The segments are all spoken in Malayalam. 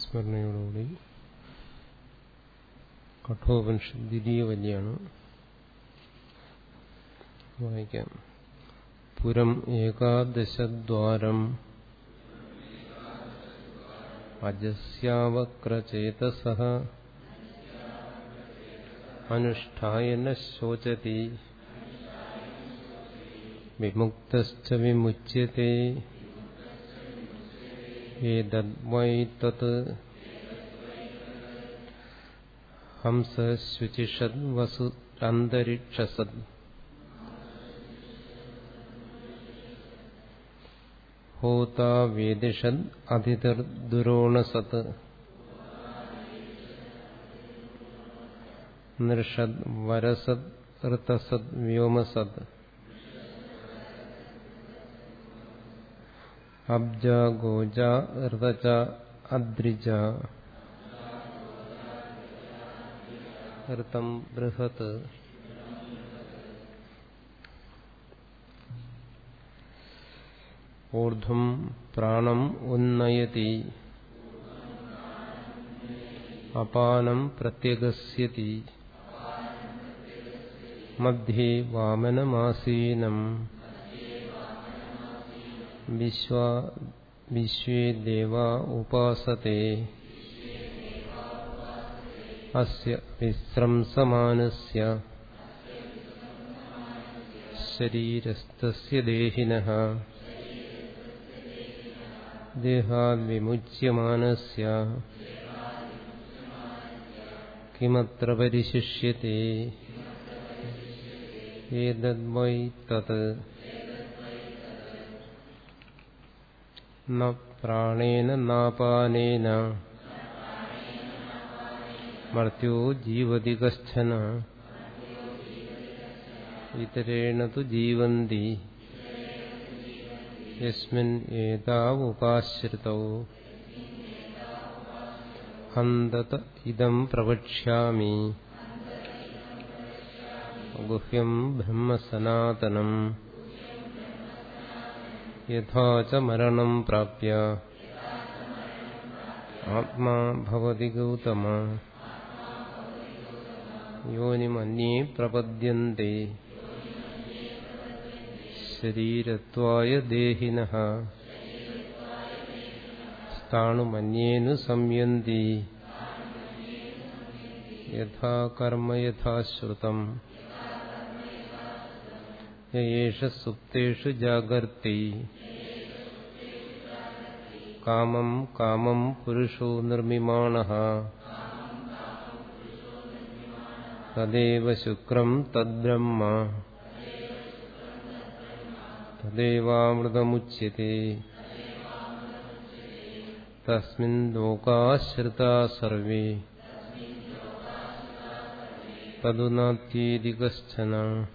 സ്മരണയോടുകൂടി കഠോപനിഷത്ത് ദ്വിതീയ വല്യാണ് വായിക്കാം പുരം ഏകാദശദ്വാരം അജസ്യാവക്രചേതസ അനുഷ്ഠായന ശോചതി വിമുക്തശ്ച വിമുച്യത്തെ ഏതദ്വൈ തത് ഹംസശുചിഷദ് വസു അന്തരിക്ഷസദ് ഹോതാ വേദിഷദ് അതിർദുരോണസത് നൃഷദ് വരസദ് ഋതസദ് വ്യോമസദ് അബ്ജ ഗോജ ഋതച അദ്രിജ. ഋതം ബൃഹത്. ഊർധ്വം പ്രാണം ഉന്നയതി. അപാനം പ്രത്യഗസ്യതി. മധ്യേ വാമനമാസീനം. വിശ്വേ ദേവ ഉപാസത്തെ അസ്യ വിശ്രംസമാനസ്യ ശരീരസ്ഥസ്യ ദേഹിനഃ ദേഹാദ്വിമുച്യമാനസ്യ കിമത്ര പരിശിഷ്യത്തെ ഏതദ്വൈ തത് ന പ്രാണേന നാപാനേന. മർത്യോ ജീവതി കശ്ചന. ഇതരേണ തു ജീവന്തി. യസ്മിൻ ഏതാവുപാശ്രിതൗ. ഹന്തത ഇതം പ്രവക്ഷ്യാമി. ഗുഹ്യം ബ്രഹ്മസനാതനം യഥാ ച മരണം പ്രാപ്യ ആത്മാ ഭവതി ഗൗതമ യോനിമന്യേ പ്രപദ്യന്തെ ശരീരത്വായ ദേഹിന സ്ഥാണുമന്യേനു സംയന്തി യഥാ കർമ്മ യഥാ ശ്രുതം യേഷ സുപ്തേഷു ജാഗർത്തി കാമം കാമം പുരുഷോ നിർമ്മിമാണ. തദേവ ശുക്രം തദ്ബ്രഹ്മ. തദേവാമൃതമുച്യത്തെ തസ്മിൻ ലോകാശ്രിതാ സർവേ തദുനാത്യേതി കശ്ചന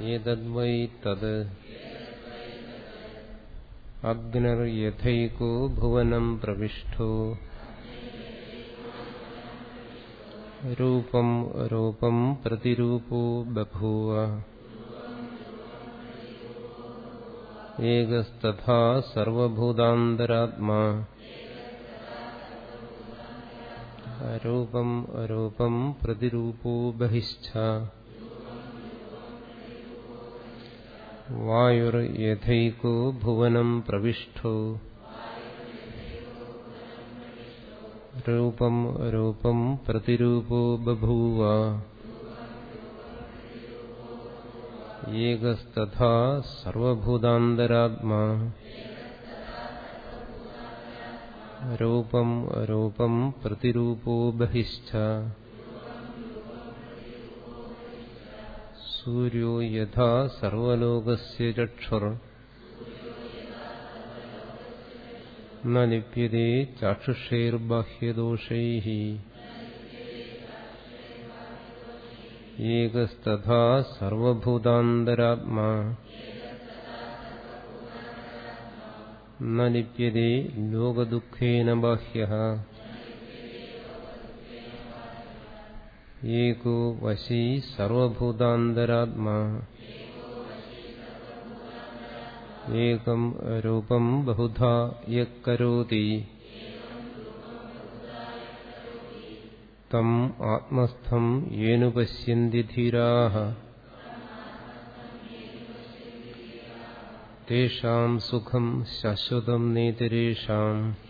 ഏതദ്വൈ തത്. അഗ്നിർയഥൈകോ ഭുവനം പ്രവിഷ്ടോ രൂപം രൂപം പ്രതിരൂപോ ബഭൂവ ഏകസ്തഥാ സർവഭൂതാന്തരാത്മാ രൂപം രൂപം പ്രതിരൂപോ ബഹിശ്ച വായുർയഥൈകോ ഭുവനം പ്രവിഷ്ടോ രൂപം രൂപം പ്രതിരൂപോ ബഭൂവ ഏകസ്തഥാ സർവഭൂതാന്തരാത്മാ രൂപം രൂപം പ്രതിരൂപോ ബഹിശ്ച സൂര്യോ യഥാ സർവലോകസ്യ ചക്ഷുർ ന ലിപ്യത്തെ ചാക്ഷുഷൈർബാഹ്യദോഷൈः ഏകസ്തഥാ സർവഭൂതാന്തരാത്മാ ന ലിപ്യത്തെ ലോകദുഃഖേന ബാഹ്യഃ एको वशी सर्वभूतान्तरात्मा। एकं रूपं बहुधा यः करोति तम् आत्मस्थं धीराः। तेषां सुखं शाश्वतं नेतरेषाम्।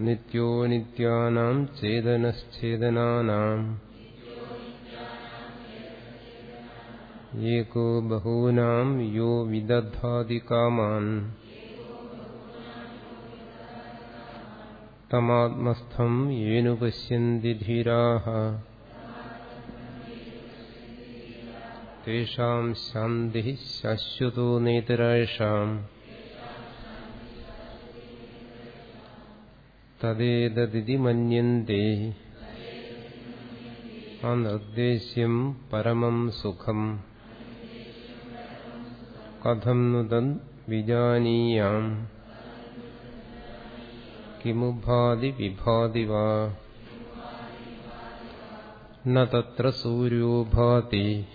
नित्यो नित्यानां चेदनश्चेदनानाम्। एको बहूनां यो विदधाति कामान् तमात्मस्थं येनुपश्यन्ति धीराः। तेषां शान्तिः शाश्वतो नेतरायषाम्। तदेतदिति मन्यन्ते। अनिर्देश्यम् परमम् सुखम्। कथम् नु तद् विजानीयाम्। किमुभाति विभाति वा। न तत्र सूर्यो भाति।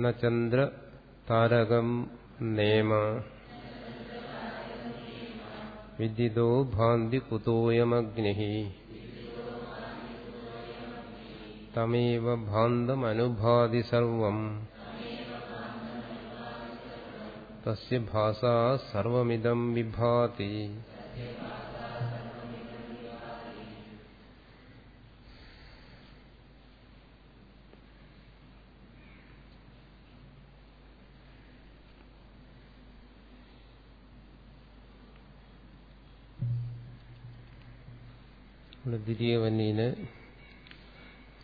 न चन्द्रतारकम् नेम। വിദിതോ ഭാന്തി കുതോയമഗ്നി. തമേവ ഭാന്തമനുഭാതി സർവം. തസ്യ ഭാസാ സർവമിദം വിഭാതി. ദ്വിതീയ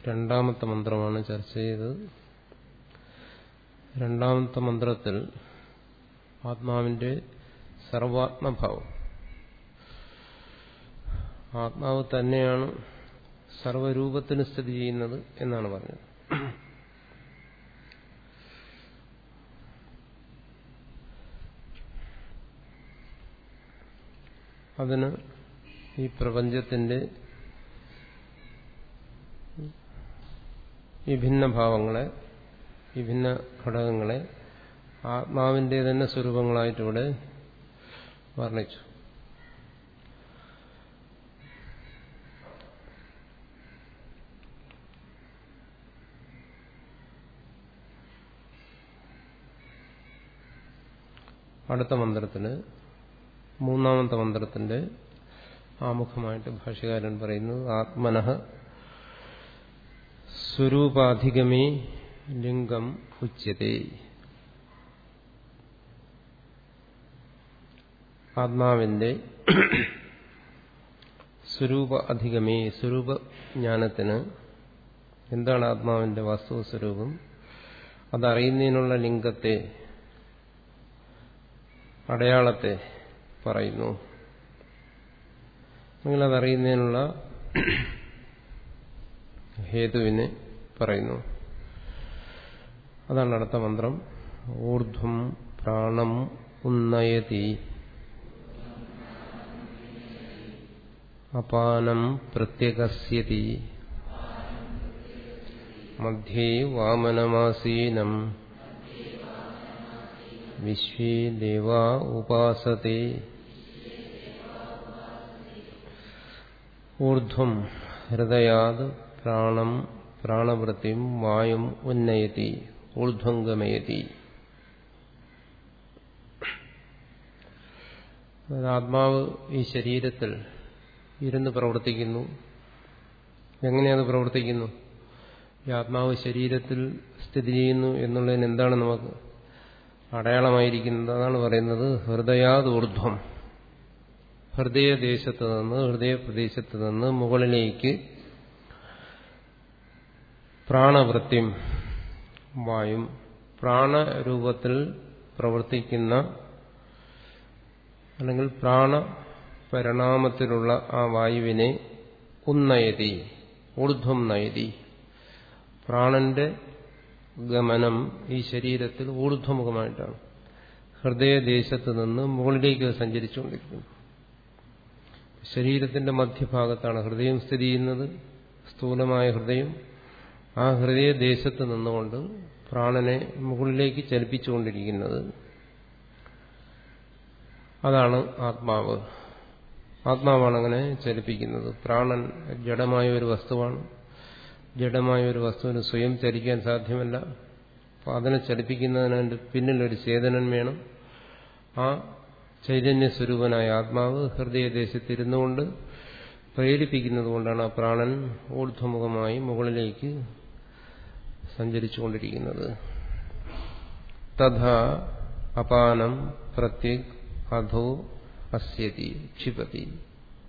രണ്ടാമത്തെ മന്ത്രമാണ് ചർച്ച ചെയ്തത്. രണ്ടാമത്തെ മന്ത്രത്തിൽ ആത്മാവിന്റെ സർവാത്മഭാവം. ആത്മാവ് തന്നെയാണ് സർവരൂപത്തിന് സ്ഥിതി ചെയ്യുന്നത് എന്നാണ് പറഞ്ഞത്. അതിന് ഈ പ്രപഞ്ചത്തിന്റെ വിഭിന്ന ഭാവങ്ങളെ ഭിന്ന ഘടകങ്ങളെ ആത്മാവിന്റെ തന്നെ സ്വരൂപങ്ങളായിട്ടിവിടെ വർണിച്ചു. അടുത്ത മന്ത്രത്തിന് മൂന്നാമത്തെ മന്ത്രത്തിന്റെ ആമുഖമായിട്ട് ഭാഷകാരൻ പറയുന്നത് ആത്മനഃ സ്വരൂപാധികമേ ലിംഗം ഉച്ചതേ ആത്മാവിന്റെ സ്വരൂപ അധികമേ സ്വരൂപജ്ഞാനത്തിന് എന്താണ് ആത്മാവിന്റെ വാസ്തവ സ്വരൂപം? അതറിയുന്നതിനുള്ള ലിംഗത്തെ അടയാളത്തെ പറയുന്നു. നിങ്ങളതറിയുന്നതിനുള്ള ഹേതുവിനെ പറയുന്നു. അതാണ് അടുത്ത മന്ത്രം. ഊർധ്വം പ്രാണം ഉന്നയതി. അപാനം പ്രത്യകസ്യതി മധ്യേ വാമനമാസീനം. വിശ്വേ ദേവാ ഉപാസത്തെ ഊർധ്വം ഹൃദയാത് പ്രാണം പ്രാണവൃത്തിയും വായും ഉന്നയതി ഊർധ്വംഗമയതി. ആത്മാവ് ഈ ശരീരത്തിൽ ഇരുന്ന് പ്രവർത്തിക്കുന്നു. എങ്ങനെയത് പ്രവർത്തിക്കുന്നു? ഈ ആത്മാവ് ശരീരത്തിൽ സ്ഥിതി ചെയ്യുന്നു എന്നുള്ളതിന് എന്താണ് നമുക്ക് അടയാളമായിരിക്കുന്നത്? അതാണ് പറയുന്നത് ഹൃദയാദൂർധ്വം ഹൃദയദേശത്ത് നിന്ന് ഹൃദയപ്രദേശത്ത് നിന്ന് മുകളിലേക്ക് പ്രാണവൃത്തിം വായും പ്രാണരൂപത്തിൽ പ്രവർത്തിക്കുന്ന അല്ലെങ്കിൽ പ്രാണ പരിണാമത്തിലുള്ള ആ വായുവിനെ ഉന്നയതി ഊർധ്വം നയതി. പ്രാണന്റെ ഗമനം ഈ ശരീരത്തിൽ ഊർധ്വമുഖമായിട്ടാണ്. ഹൃദയദേശത്ത് നിന്ന് മുകളിലേക്ക് സഞ്ചരിച്ചുകൊണ്ടിരിക്കുന്നു. ശരീരത്തിന്റെ മധ്യഭാഗത്താണ് ഹൃദയം സ്ഥിതി ചെയ്യുന്നത്. സ്ഥൂലമായ ഹൃദയം ആ ഹൃദയദേശത്ത് നിന്നുകൊണ്ട് പ്രാണനെ മുകളിലേക്ക് ചലിപ്പിച്ചുകൊണ്ടിരിക്കുന്നത് അതാണ് ആത്മാവ്. ആത്മാവാണ് അങ്ങനെ ചലിപ്പിക്കുന്നത്. പ്രാണൻ ജഡമായ ഒരു വസ്തുവാണ്. ജഡമായ ഒരു വസ്തുവിന് സ്വയം ചലിക്കാൻ സാധ്യമല്ല. അപ്പം അതിനെ ചലിപ്പിക്കുന്നതിന് പിന്നിലൊരു ചേതനൻ വേണം. ആ ചൈതന്യ സ്വരൂപനായ ആത്മാവ് ഹൃദയദേശത്തിരുന്നുകൊണ്ട് പ്രേരിപ്പിക്കുന്നത് കൊണ്ടാണ് ആ പ്രാണൻ ഊർധ്വമുഖമായി മുകളിലേക്ക് സഞ്ചരിച്ചുകൊണ്ടിരിക്കുന്നത്. തഥാ അപാനം പ്രത്യക് അധോ അസ്യതി ക്ഷിപതി.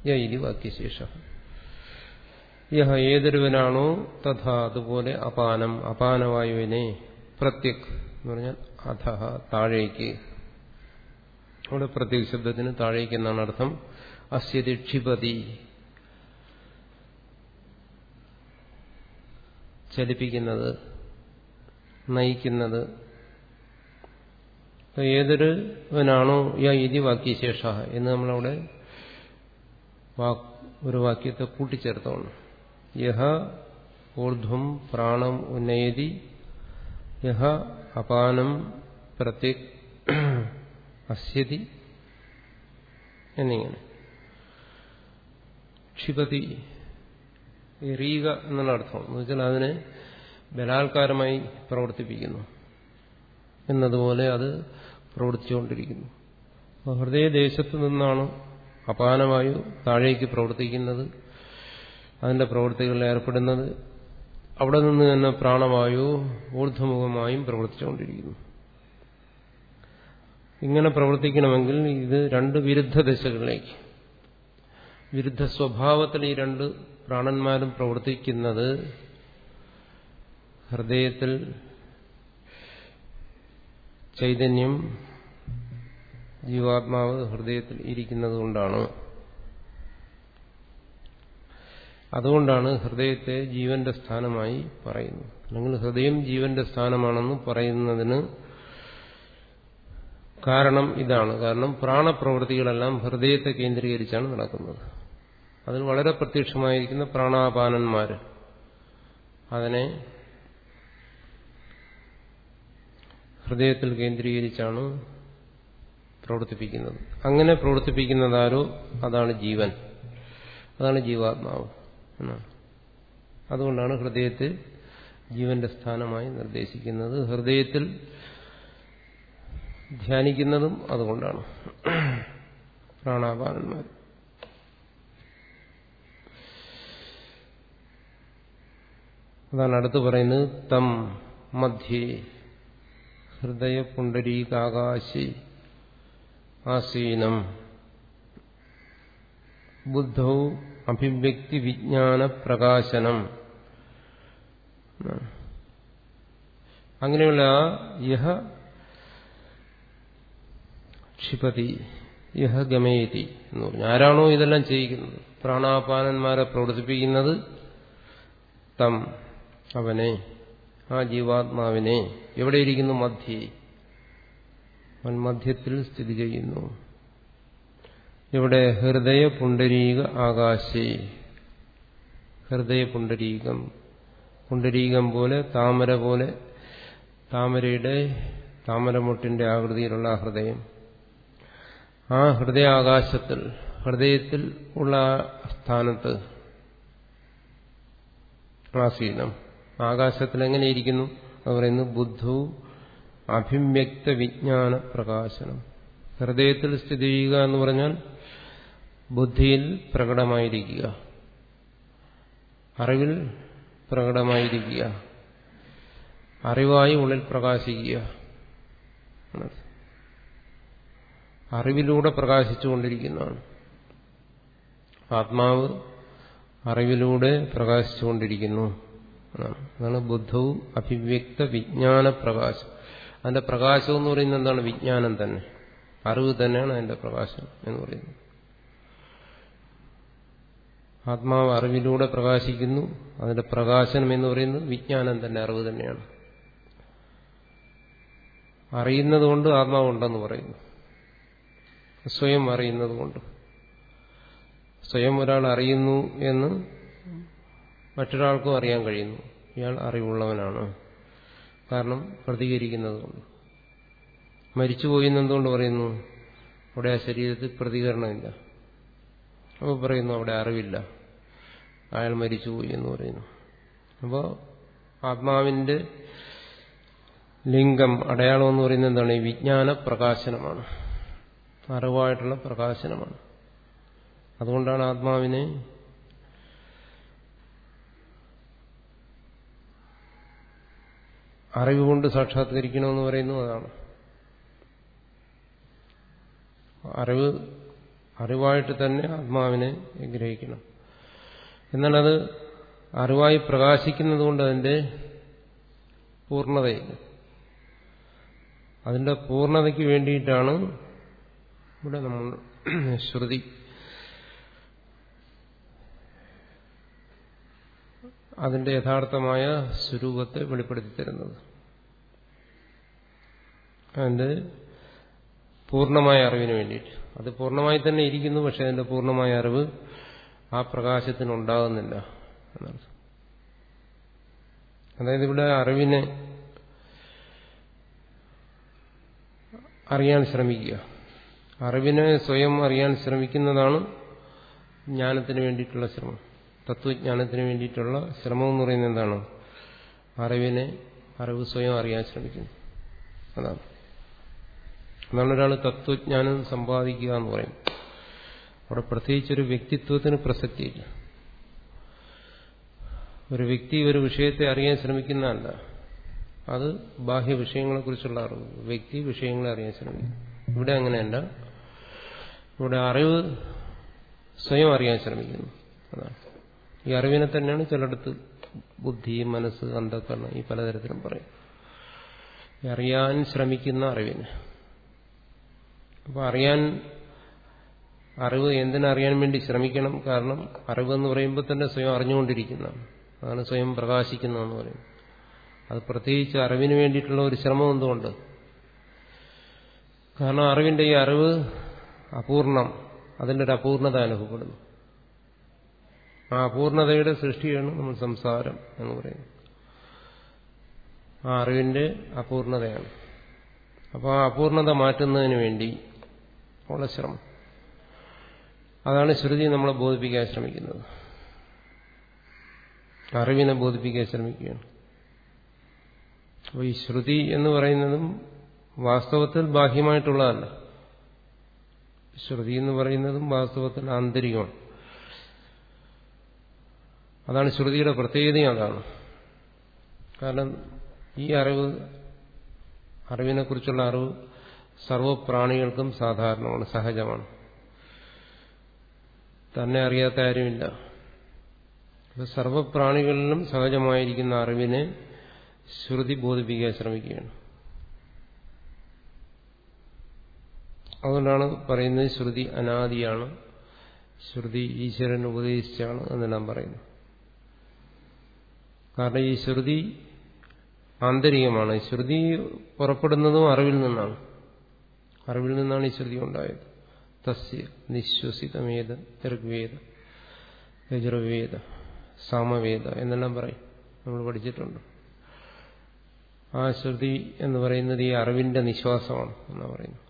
ഇനി വാക്യശേഷം. യഹ ഏതൊരുവനാണോ തഥാ അതുപോലെ അപാനം അപാനവായുവിനെ പ്രത്യക് എന്ന് പറഞ്ഞാൽ അധ താഴേക്ക്. അവിടെ പ്രത്യേക ശബ്ദത്തിന് താഴേക്ക് എന്നാണ് അർത്ഥം. അസ്യതി ക്ഷിപതി. ചലിപ്പിക്കുന്നത് നയിക്കുന്നത്. ഏതൊരുവനാണോ യാ ഇതി വാക്യശേഷ എന്ന് നമ്മളവിടെ ഒരു വാക്യത്തെ കൂട്ടിച്ചേർത്തോണം. യഹ ഊർധ്വം പ്രാണം ഉന്നയതി യഹ അപാനം പ്രത്യേക് അസ്യതി എന്നിങ്ങനെ. ക്ഷിപതി എറിയുക എന്നുള്ള അർത്ഥം. എന്ന് വെച്ചാൽ അതിനെ ബലാത്കാരമായി പ്രവർത്തിപ്പിക്കുന്നു. എന്നതുപോലെ അത് പ്രവർത്തിച്ചുകൊണ്ടിരിക്കുന്നു. ഹൃദയദേശത്ത് നിന്നാണ് അപാനവായു താഴേക്ക് പ്രവർത്തിക്കുന്നത് അതിന്റെ പ്രവൃത്തികളിൽ ഏർപ്പെടുന്നത്. അവിടെ നിന്ന് തന്നെ പ്രാണവായു ഊർധ്വമുഖമായും പ്രവർത്തിച്ചുകൊണ്ടിരിക്കുന്നു. ഇങ്ങനെ പ്രവർത്തിക്കണമെങ്കിൽ ഇത് രണ്ട് വിരുദ്ധ ദിശകളിലേക്ക്. വിരുദ്ധ സ്വഭാവത്തിൽ ഈ രണ്ട് പ്രാണന്മാരും പ്രവർത്തിക്കുന്നത് ഹൃദയത്തിൽ ചൈതന്യം ജീവാത്മാവ് ഹൃദയത്തിൽ ഇരിക്കുന്നത് കൊണ്ടാണ്. അതുകൊണ്ടാണ് ഹൃദയത്തെ ജീവന്റെ സ്ഥാനമായി പറയുന്നത്. അല്ലെങ്കിൽ ഹൃദയം ജീവന്റെ സ്ഥാനമാണെന്ന് പറയുന്നതിന് കാരണം ഇതാണ്. കാരണം പ്രാണപ്രവൃത്തികളെല്ലാം ഹൃദയത്തെ കേന്ദ്രീകരിച്ചാണ് നടക്കുന്നത്. അതിൽ വളരെ പ്രത്യക്ഷമായിരിക്കുന്ന പ്രാണാപാനന്മാർ അതിനെ ഹൃദയത്തിൽ കേന്ദ്രീകരിച്ചാണ് പ്രവർത്തിപ്പിക്കുന്നത്. അങ്ങനെ പ്രവർത്തിപ്പിക്കുന്നതാരോ? അതാണ് ജീവൻ. അതാണ് ജീവാത്മാവ്. എന്നാണ്. അതുകൊണ്ടാണ് ഹൃദയത്തെ ജീവന്റെ സ്ഥാനമായി നിർദ്ദേശിക്കുന്നത്. ഹൃദയത്തിൽ ധ്യാനിക്കുന്നതും അതുകൊണ്ടാണ്. പ്രാണാപാനന്മാർ. അതാണ് അടുത്ത് പറയുന്നത് തം മധ്യേ ഹൃദയ പുണ്ടരീകാകാശി ആസീനം. ബുദ്ധൗ അഭിവ്യക്തി വിജ്ഞാന പ്രകാശനം അങ്ങനെയുള്ള യഹ ക്ഷിപതി യഹ ഗമയതി എന്ന് പറഞ്ഞു. ആരാണോ ഇതെല്ലാം ചെയ്യിക്കുന്നത്? പ്രാണാപാനന്മാരെ പ്രവർത്തിപ്പിക്കുന്നത് തം അവനെ. ആ ജീവാത്മാവിനെ എവിടെയിരിക്കുന്നു മധ്യേ? അവൻ മധ്യത്തിൽ സ്ഥിതി ചെയ്യുന്നു. ഇവിടെ ഹൃദയ പുണ്ടരീക ആകാശേ. ഹൃദയ പുണ്ടരീകം പുണ്ടരീകം പോലെ താമര പോലെ താമരയുടെ താമരമുട്ടിന്റെ ആകൃതിയിലുള്ള ഹൃദയം. ആ ഹൃദയാകാശത്തിൽ ഹൃദയത്തിൽ ഉള്ള സ്ഥാനത്ത് ആസീനം ആകാശത്തിൽ എങ്ങനെയിരിക്കുന്നു അത് പറയുന്നു ബുദ്ധു അഭിമ്യക്ത വിജ്ഞാന പ്രകാശനം. ഹൃദയത്തിൽ സ്ഥിതി ചെയ്യുക എന്ന് പറഞ്ഞാൽ ബുദ്ധിയിൽ പ്രകടമായിരിക്കുക. അറിവിൽ പ്രകടമായിരിക്കുക. അറിവായി ഉള്ളിൽ പ്രകാശിക്കുക. അറിവിലൂടെ പ്രകാശിച്ചുകൊണ്ടിരിക്കുന്നതാണ് ആത്മാവ് അറിവിലൂടെ പ്രകാശിച്ചുകൊണ്ടിരിക്കുന്നു അതാണ്. ബുദ്ധവും അഭിവ്യക്ത വിജ്ഞാന പ്രകാശം. അതിന്റെ പ്രകാശം എന്ന് പറയുന്നത് എന്താണ്? വിജ്ഞാനം തന്നെ. അറിവ് തന്നെയാണ് അതിന്റെ പ്രകാശം എന്ന് പറയുന്നത്. ആത്മാവ് അറിവിലൂടെ പ്രകാശിക്കുന്നു. അതിന്റെ പ്രകാശനം എന്ന് പറയുന്നത് വിജ്ഞാനം തന്നെ അറിവ് തന്നെയാണ്. അറിയുന്നത് കൊണ്ട് ആത്മാവുണ്ടെന്ന് പറയുന്നു. സ്വയം അറിയുന്നത് കൊണ്ട്. സ്വയം ഒരാൾ അറിയുന്നു എന്ന് മറ്റൊരാൾക്കും അറിയാൻ കഴിയുന്നു. ഇയാൾ അറിവുള്ളവനാണ്. കാരണം പ്രതികരിക്കുന്നത് കൊണ്ട്. മരിച്ചുപോയി എന്നെന്തുകൊണ്ട് പറയുന്നു അവിടെ ആ ശരീരത്തിൽ പ്രതികരണമില്ല. അപ്പോൾ പറയുന്നു അവിടെ അറിവില്ല. അയാൾ മരിച്ചുപോയി എന്ന് പറയുന്നു. അപ്പോൾ ആത്മാവിന്റെ ലിംഗം അടയാളം എന്ന് പറയുന്നത് എന്താണ്? വിജ്ഞാന പ്രകാശനമാണ്. അറിവായിട്ടുള്ള പ്രകാശനമാണ്. അതുകൊണ്ടാണ് ആത്മാവിനെ അറിവ് കൊണ്ട് സാക്ഷാത്കരിക്കണമെന്ന് പറയുന്നു അതാണ്. അറിവ് അറിവായിട്ട് തന്നെ ആത്മാവിനെ ഗ്രഹിക്കണം. എന്നാൽ അത് അറിവായി പ്രകാശിക്കുന്നത് കൊണ്ട് അതിന്റെ പൂർണതയില്ല അതിന്റെ പൂർണതയ്ക്ക് വേണ്ടിയിട്ടാണ് ഇവിടെ നമ്മൾ ശ്രുതി. അതിന്റെ യഥാർത്ഥമായ സ്വരൂപത്തെ വെളിപ്പെടുത്തി തരുന്നത്. അതിന്റെ പൂർണമായ അറിവിന് വേണ്ടിയിട്ട്. അത് പൂർണമായി തന്നെ ഇരിക്കുന്നു പക്ഷെ അതിന്റെ പൂർണമായ അറിവ് ആ പ്രകാശത്തിനുണ്ടാകുന്നില്ല എന്നർത്ഥം അതായത് ഇവിടെ അറിവിനെ അറിയാൻ ശ്രമിക്കുക. അറിവിനെ സ്വയം അറിയാൻ ശ്രമിക്കുന്നതാണ് ജ്ഞാനത്തിന് വേണ്ടിയിട്ടുള്ള ശ്രമം. തത്വജ്ഞാനത്തിന് വേണ്ടിയിട്ടുള്ള ശ്രമം എന്ന് പറയുന്നത് എന്താണ്? അറിവിനെ അറിവ് സ്വയം അറിയാൻ ശ്രമിക്കുന്നു. അതാണ്. അതാണ് ഒരാൾ തത്വജ്ഞാനം സമ്പാദിക്കുക എന്ന് പറയും. അവിടെ പ്രത്യേകിച്ച് ഒരു വ്യക്തിത്വത്തിന് പ്രസക്തിയില്ല. ഒരു വ്യക്തി ഒരു വിഷയത്തെ അറിയാൻ ശ്രമിക്കുന്നതല്ല. അത് ബാഹ്യ വിഷയങ്ങളെക്കുറിച്ചുള്ള അറിവ് വ്യക്തി വിഷയങ്ങളെ അറിയാൻ ശ്രമിക്കും ഇവിടെ അങ്ങനെയല്ല. ഇവിടെ അറിവ് സ്വയം അറിയാൻ ശ്രമിക്കുന്നു. അതാണ്. ഈ അറിവിനെ തന്നെയാണ് ചിലയിടത്ത് ബുദ്ധി മനസ്സ് അന്ധക്കരണം ഈ പലതരത്തിലും പറയും. അറിയാൻ ശ്രമിക്കുന്ന അറിവിന്. അപ്പോൾ അറിയാൻ അറിവ് എന്തിനറിയാൻ വേണ്ടി ശ്രമിക്കണം? കാരണം അറിവ് എന്ന് പറയുമ്പോൾ തന്നെ സ്വയം അറിഞ്ഞുകൊണ്ടിരിക്കുന്നതാണ് അതാണ് സ്വയം പ്രകാശിക്കുന്നതെന്ന് പറയും. അത് പ്രത്യേകിച്ച് അറിവിന് വേണ്ടിയിട്ടുള്ള ഒരു ശ്രമം എന്തുകൊണ്ട്? കാരണം അറിവിന്റെ ഈ അറിവ് അപൂർണം അതിന്റെ ഒരു അപൂർണത അനുഭവപ്പെടുന്നു. ആ അപൂർണതയുടെ സൃഷ്ടിയാണ് നമ്മൾ സംസാരം എന്ന് പറയുന്നത്. ആ അറിവിന്റെ അപൂർണതയാണ്. അപ്പോൾ ആ അപൂർണത മാറ്റുന്നതിന് വേണ്ടി ഉള്ള ശ്രമം. അതാണ് ശ്രുതി നമ്മളെ ബോധിപ്പിക്കാൻ ശ്രമിക്കുന്നത്. അറിവിനെ ബോധിപ്പിക്കാൻ ശ്രമിക്കുകയാണ്. അപ്പോൾ ഈ ശ്രുതി എന്ന് പറയുന്നതും വാസ്തവത്തിൽ ബാഹ്യമായിട്ടുള്ളതല്ല. ശ്രുതി എന്ന് പറയുന്നതും വാസ്തവത്തിൽ ആന്തരികമാണ്. അതാണ് ശ്രുതിയുടെ പ്രത്യേകതയും അതാണ്. കാരണം ഈ അറിവ് അറിവിനെക്കുറിച്ചുള്ള അറിവ് സർവപ്രാണികൾക്കും സാധാരണമാണ് സഹജമാണ്. തന്നെ അറിയാത്ത ആരുമില്ല. സർവപ്രാണികളിലും സഹജമായിരിക്കുന്ന അറിവിനെ ശ്രുതി ബോധിപ്പിക്കാൻ ശ്രമിക്കുകയാണ്. അതുകൊണ്ടാണ് പറയുന്നത് ശ്രുതി അനാദിയാണ് ശ്രുതി ഈശ്വരൻ ഉപദേശിച്ചാണ് എന്നെല്ലാം പറയുന്നു കാരണം ഈ ശ്രുതി ആന്തരികമാണ്. ശ്രുതി പുറപ്പെടുന്നതും അറിവിൽ നിന്നാണ്. അറിവിൽ നിന്നാണ് ഈ ശ്രുതി ഉണ്ടായത്. തസ്യ നിശ്വസിതമേത ഋഗ്വേദ യജുർവേദ സാമവേദ എന്നെല്ലാം പറയും. നമ്മൾ പഠിച്ചിട്ടുണ്ട്. ആ ശ്രുതി എന്ന് പറയുന്നത് ഈ അറിവിന്റെ നിശ്വാസമാണ് എന്നാണ് പറയുന്നത്.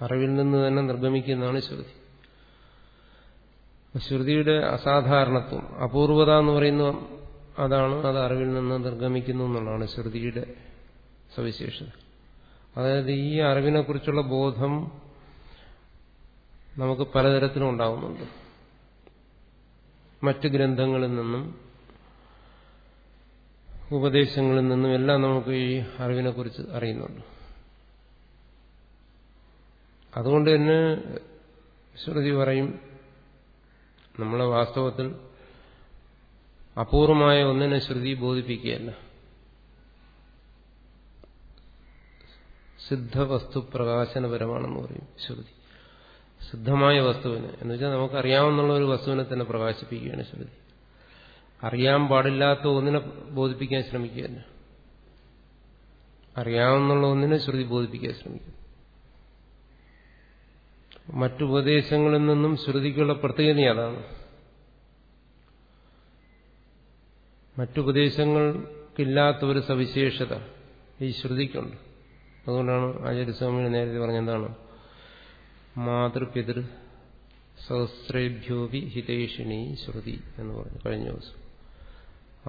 അറിവിൽ നിന്ന് തന്നെ നിർഗമിക്കുന്നതാണ് ശ്രുതി. ശ്രുതിയുടെ അസാധാരണത്വം അപൂർവത എന്ന് പറയുന്ന അതാണ് അത് അറിവിൽ നിന്ന് നിർഗമിക്കുന്നു എന്നുള്ളതാണ് ശ്രുതിയുടെ സവിശേഷത. അതായത് ഈ അറിവിനെക്കുറിച്ചുള്ള ബോധം നമുക്ക് പലതരത്തിലും ഉണ്ടാകുന്നുണ്ട് മറ്റ് ഗ്രന്ഥങ്ങളിൽ നിന്നും ഉപദേശങ്ങളിൽ നിന്നും എല്ലാം നമുക്ക് ഈ അറിവിനെക്കുറിച്ച് അറിയുന്നുണ്ട്. അതുകൊണ്ട് തന്നെ ശ്രുതി പറയും നമ്മളെ വാസ്തവത്തിൽ അപൂർവമായ ഒന്നിനെ ശ്രുതി ബോധിപ്പിക്കുകയല്ല. സിദ്ധവസ്തു പ്രകാശനപരമാണെന്ന് പറയും ശ്രുതി. സിദ്ധമായ വസ്തുവിനെ. എന്ന് വെച്ചാൽ നമുക്ക് നമുക്കറിയാവുന്ന ഒരു വസ്തുവിനെ തന്നെ പ്രകാശിപ്പിക്കുകയാണ് ശ്രുതി. അറിയാൻ പാടില്ലാത്ത ഒന്നിനെ ബോധിപ്പിക്കാൻ ശ്രമിക്കുകയല്ല. അറിയാവുന്ന ഒന്നിനെ ശ്രുതി ബോധിപ്പിക്കാൻ ശ്രമിക്കും മറ്റുപദേശങ്ങളിൽ നിന്നും ശ്രുതിക്കുള്ള പ്രത്യേകത അതാണ്. മറ്റുപദേശങ്ങൾക്കില്ലാത്ത ഒരു സവിശേഷത ഈ ശ്രുതിക്കുണ്ട്. അതുകൊണ്ടാണ് ആചാര്യസ്വാമി നേരത്തെ പറഞ്ഞെന്താണ്? മാതൃപിതൃ സഹസ്രേഭ്യോപി ഹിതേഷിണി ശ്രുതി എന്ന് പറഞ്ഞു കഴിഞ്ഞ ദിവസം.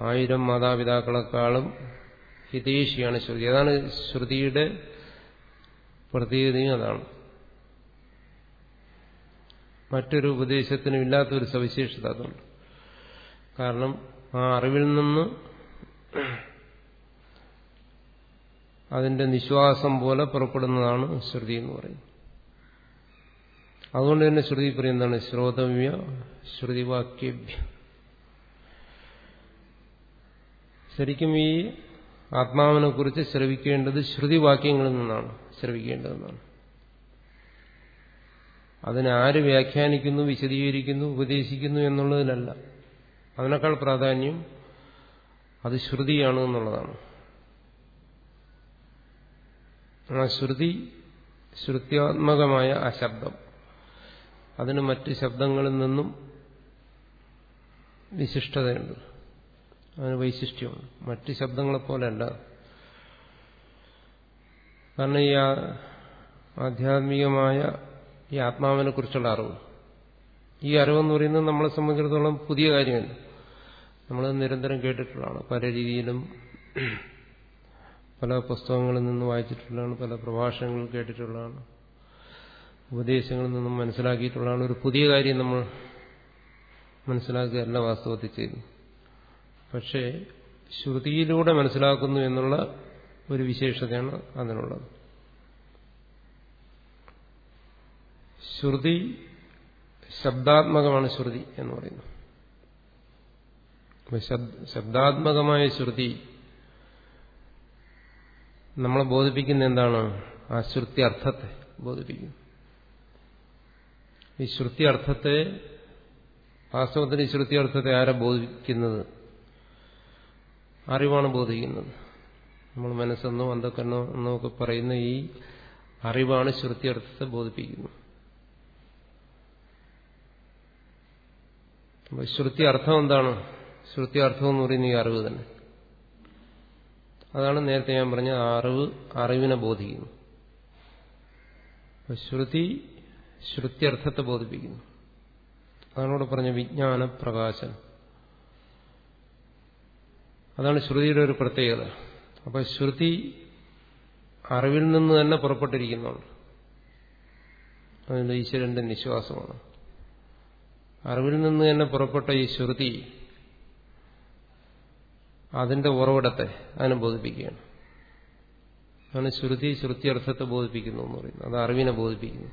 ആയിരം മാതാപിതാക്കളെക്കാളും ഹിതേഷിയാണ് ശ്രുതി. അതാണ് ശ്രുതിയുടെ പ്രത്യേകതയും അതാണ്. മറ്റൊരു ഉപദേശത്തിനും ഇല്ലാത്തൊരു സവിശേഷത അതുണ്ട്. കാരണം ആ അറിവിൽ നിന്ന് അതിന്റെ നിശ്വാസം പോലെ പുറപ്പെടുന്നതാണ് ശ്രുതി എന്ന് പറയുന്നത്. അതുകൊണ്ട് തന്നെ ശ്രുതി പറയുന്നതാണ് ശ്രോതവ്യ ശ്രുതിവാക്യഭ്യ. ശരിക്കും ഈ ആത്മാവിനെ കുറിച്ച് ശ്രവിക്കേണ്ടത് ശ്രുതിവാക്യങ്ങളിൽ നിന്നാണ് ശ്രവിക്കേണ്ടതെന്നാണ്. അതിനെ ആര് വ്യാഖ്യാനിക്കുന്നു വിശദീകരിക്കുന്നു ഉപദേശിക്കുന്നു എന്നുള്ളതിലല്ല. അതിനേക്കാൾ പ്രാധാന്യം അത് ശ്രുതിയാണ് എന്നുള്ളതാണ്. ആ ശ്രുതി ശ്രുത്യാത്മകമായ ആ ശബ്ദം. അതിന് മറ്റ് ശബ്ദങ്ങളിൽ നിന്നും വിശിഷ്ടതയുണ്ട്. അതിന് വൈശിഷ്ട്യമാണ് മറ്റ് ശബ്ദങ്ങളെപ്പോലെയല്ല കാരണം ഈ ആധ്യാത്മികമായ ഈ ആത്മാവിനെ കുറിച്ചുള്ള അറിവ്. ഈ അറിവെന്ന് പറയുന്നത് നമ്മളെ സംബന്ധിച്ചിടത്തോളം പുതിയ കാര്യമല്ല. നമ്മൾ നിരന്തരം കേട്ടിട്ടുള്ളതാണ്. പല രീതിയിലും പല പുസ്തകങ്ങളിൽ നിന്ന് വായിച്ചിട്ടുള്ളതാണ് പല പ്രഭാഷണങ്ങൾ കേട്ടിട്ടുള്ളതാണ് ഉപദേശങ്ങളിൽ നിന്നും മനസ്സിലാക്കിയിട്ടുള്ളതാണ്. ഒരു പുതിയ കാര്യം നമ്മൾ മനസ്സിലാക്കുകയല്ല വാസ്തവത്തിൽ ചെയ്തു പക്ഷേ ശ്രുതിയിലൂടെ മനസ്സിലാക്കുന്നു എന്നുള്ള ഒരു വിശേഷതയാണ് അതിനുള്ളത്. ശ്രുതി ശബ്ദാത്മകമാണ് ശ്രുതി എന്ന് പറയുന്നു. ശബ്ദാത്മകമായ ശ്രുതി നമ്മളെ ബോധിപ്പിക്കുന്ന എന്താണ്? ആ ശ്രുതി അർത്ഥത്തെ ബോധിപ്പിക്കും ഈ ശ്രുതി അർത്ഥത്തെ വാസ്തവത്തിൽ ഈ ശ്രുതി അർത്ഥത്തെ ആരെ ബോധിക്കുന്നത് അറിവാണ് ബോധിക്കുന്നത്. നമ്മൾ മനസ്സെന്നോ അന്തക്കെന്നോ എന്നോ ഒക്കെ പറയുന്ന ഈ അറിവാണ് ശ്രുതി അർത്ഥത്തെ ബോധിപ്പിക്കുന്നത്. ശ്രുതി അർത്ഥം എന്താണ്? ശ്രുതി അർത്ഥം എന്ന് പറയുന്ന ഈ അറിവ് തന്നെ. അതാണ് നേരത്തെ ഞാൻ പറഞ്ഞ അറിവ് അറിവിനെ ബോധിക്കുന്നു. ശ്രുതി ശ്രുത്യർത്ഥത്തെ ബോധിപ്പിക്കുന്നു. അതാണ് ഇവിടെ പറഞ്ഞ വിജ്ഞാന പ്രകാശം അതാണ് ശ്രുതിയുടെ ഒരു പ്രത്യേകത. അപ്പൊ ശ്രുതി അറിവിൽ നിന്ന് തന്നെ പുറപ്പെട്ടിരിക്കുന്നുണ്ട്. അതിന്റെ ഈശ്വരന്റെ നിശ്വാസമാണ്. അറിവിൽ നിന്ന് തന്നെ പുറപ്പെട്ട ഈ ശ്രുതി അതിന്റെ ഉറവിടത്തെ അതിനെ ബോധിപ്പിക്കുകയാണ് അതാണ് ശ്രുതി ശ്രുത്യർത്ഥത്തെ ബോധിപ്പിക്കുന്നു എന്ന് പറയുന്നത്. അത് അറിവിനെ ബോധിപ്പിക്കുന്നു.